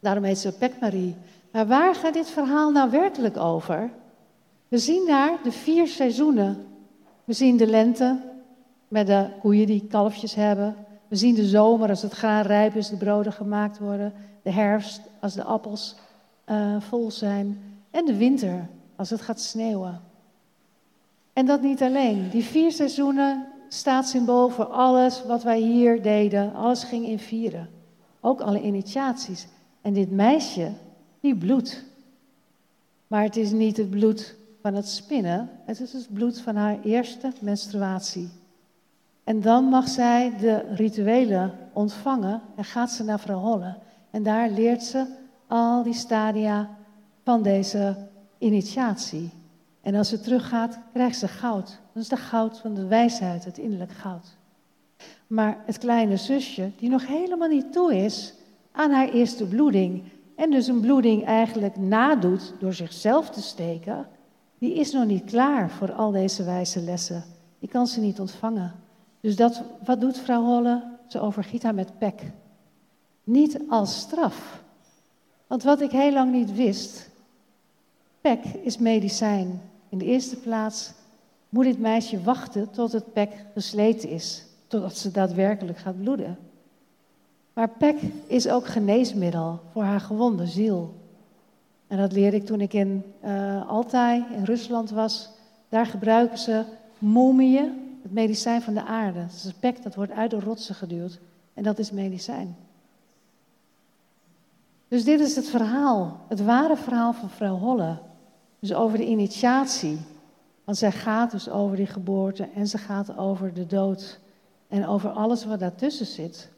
Daarom heet ze Pekmarie. Maar waar gaat dit verhaal nou werkelijk over? We zien daar de vier seizoenen. We zien de lente met de koeien die kalfjes hebben. We zien de zomer als het graan rijp is, de broden gemaakt worden. De herfst als de appels uh, vol zijn. En de winter, als het gaat sneeuwen. En dat niet alleen. Die vier seizoenen staat symbool voor alles wat wij hier deden. Alles ging in vieren. Ook alle initiaties. En dit meisje, die bloedt. Maar het is niet het bloed van het spinnen, het is het bloed van haar eerste menstruatie. En dan mag zij de rituelen ontvangen en gaat ze naar vrouw. En daar leert ze al die stadia van deze initiatie. En als ze teruggaat, krijgt ze goud. Dat is de goud van de wijsheid, het innerlijk goud. Maar het kleine zusje, die nog helemaal niet toe is aan haar eerste bloeding, en dus een bloeding eigenlijk nadoet door zichzelf te steken, die is nog niet klaar voor al deze wijze lessen. Die kan ze niet ontvangen. Dus dat, wat doet vrouw Holle? Ze overgiet haar met pek. Niet als straf. Want wat ik heel lang niet wist, pek is medicijn. In de eerste plaats moet dit meisje wachten tot het pek gesleten is, totdat ze daadwerkelijk gaat bloeden. Maar pek is ook geneesmiddel voor haar gewonde ziel. En dat leerde ik toen ik in uh, Altai, in Rusland was. Daar gebruiken ze momieën, het medicijn van de aarde. Dat is pek dat wordt uit de rotsen geduwd. En dat is medicijn. Dus dit is het verhaal, het ware verhaal van vrouw Holle. Dus over de initiatie. Want zij gaat dus over die geboorte en ze gaat over de dood. En over alles wat daartussen zit.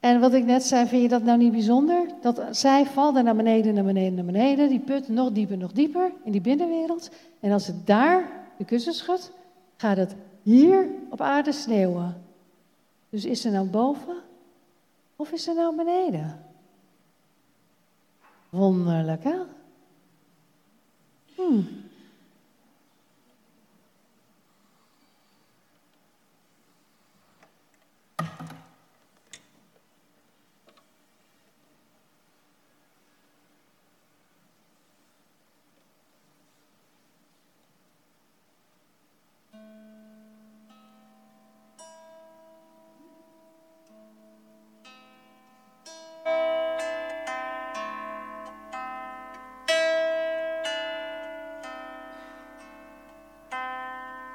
En wat ik net zei, vind je dat nou niet bijzonder? Dat zij valt naar beneden, naar beneden, naar beneden. Die put nog dieper, nog dieper in die binnenwereld. En als het daar de kussen schudt, gaat het hier op aarde sneeuwen. Dus is ze nou boven of is ze nou beneden? Wonderlijk, hè? Hmm.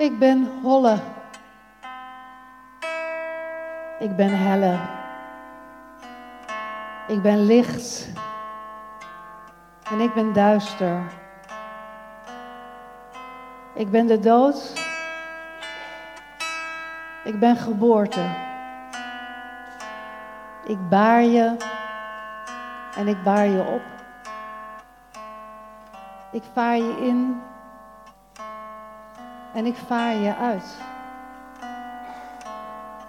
Ik ben holle. Ik ben helle. Ik ben licht. En ik ben duister. Ik ben de dood. Ik ben geboorte. Ik baar je en ik baar je op. Ik vaar je in en ik vaar je uit.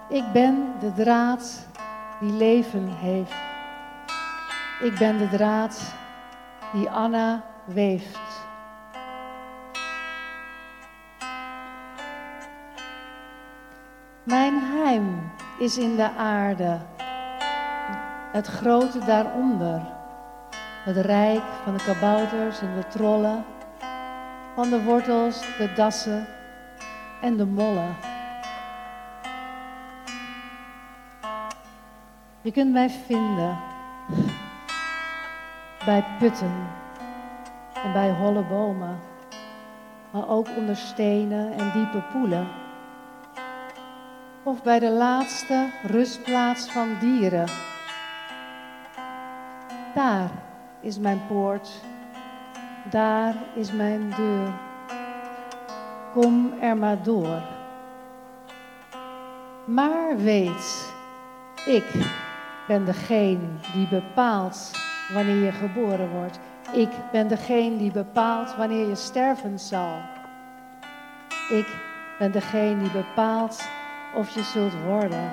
Ik ben de draad die leven heeft. Ik ben de draad die Anna weeft. Mijn heim is in de aarde, het grote daaronder, het rijk van de kabouters en de trollen, van de wortels, de dassen en de mollen. Je kunt mij vinden bij putten en bij holle bomen, maar ook onder stenen en diepe poelen. Of bij de laatste rustplaats van dieren. Daar is mijn poort, daar is mijn deur kom er maar door. Maar weet, ik ben degene die bepaalt wanneer je geboren wordt. Ik ben degene die bepaalt wanneer je sterven zal. Ik ben degene die bepaalt of je zult worden.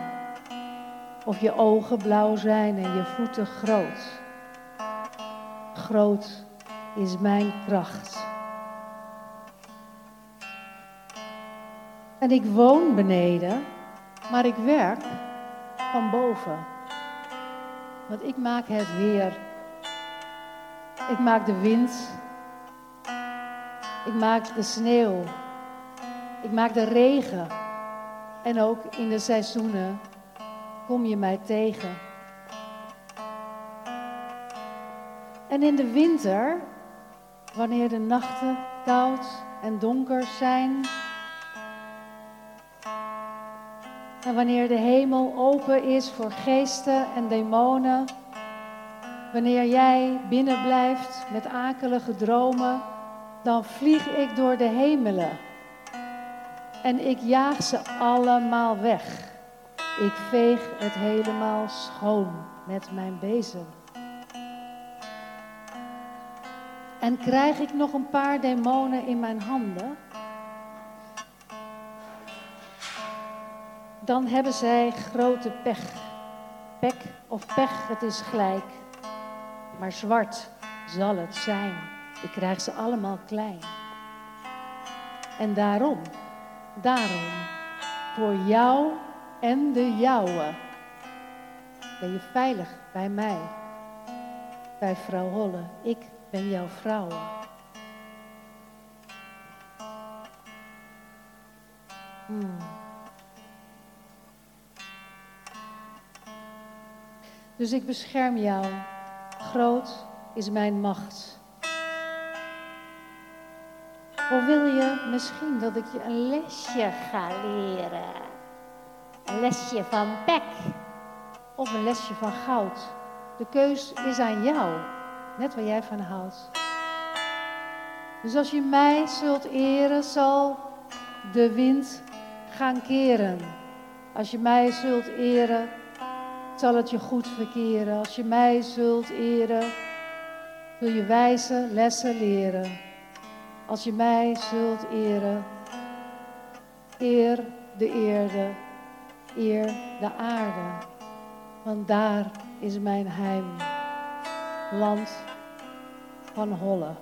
Of je ogen blauw zijn en je voeten groot. Groot is mijn kracht. En ik woon beneden, maar ik werk van boven. Want ik maak het weer. Ik maak de wind. Ik maak de sneeuw. Ik maak de regen. En ook in de seizoenen kom je mij tegen. En in de winter, wanneer de nachten koud en donker zijn, En wanneer de hemel open is voor geesten en demonen, Wanneer jij binnen blijft met akelige dromen, dan vlieg ik door de hemelen. En ik jaag ze allemaal weg. Ik veeg het helemaal schoon met mijn bezem. En krijg ik nog een paar demonen in mijn handen, dan hebben zij grote pech. Pek of pech, het is gelijk. Maar zwart zal het zijn. Ik krijg ze allemaal klein. En daarom, daarom, voor jou en de jouwe, ben je veilig bij mij. Bij vrouw Holle. Ik ben jouw vrouw. Hmm. Dus ik bescherm jou. Groot is mijn macht. Of wil je misschien dat ik je een lesje ga leren? Een lesje van pek of een lesje van goud? De keus is aan jou, net waar jij van houdt. Dus als je mij zult eren, zal de wind gaan keren. Als je mij zult eren, zal het je goed verkeren. Als je mij zult eren, zul je wijze lessen leren. Als je mij zult eren, eer de eerde, eer de aarde. Want daar is mijn heim, land van Holle.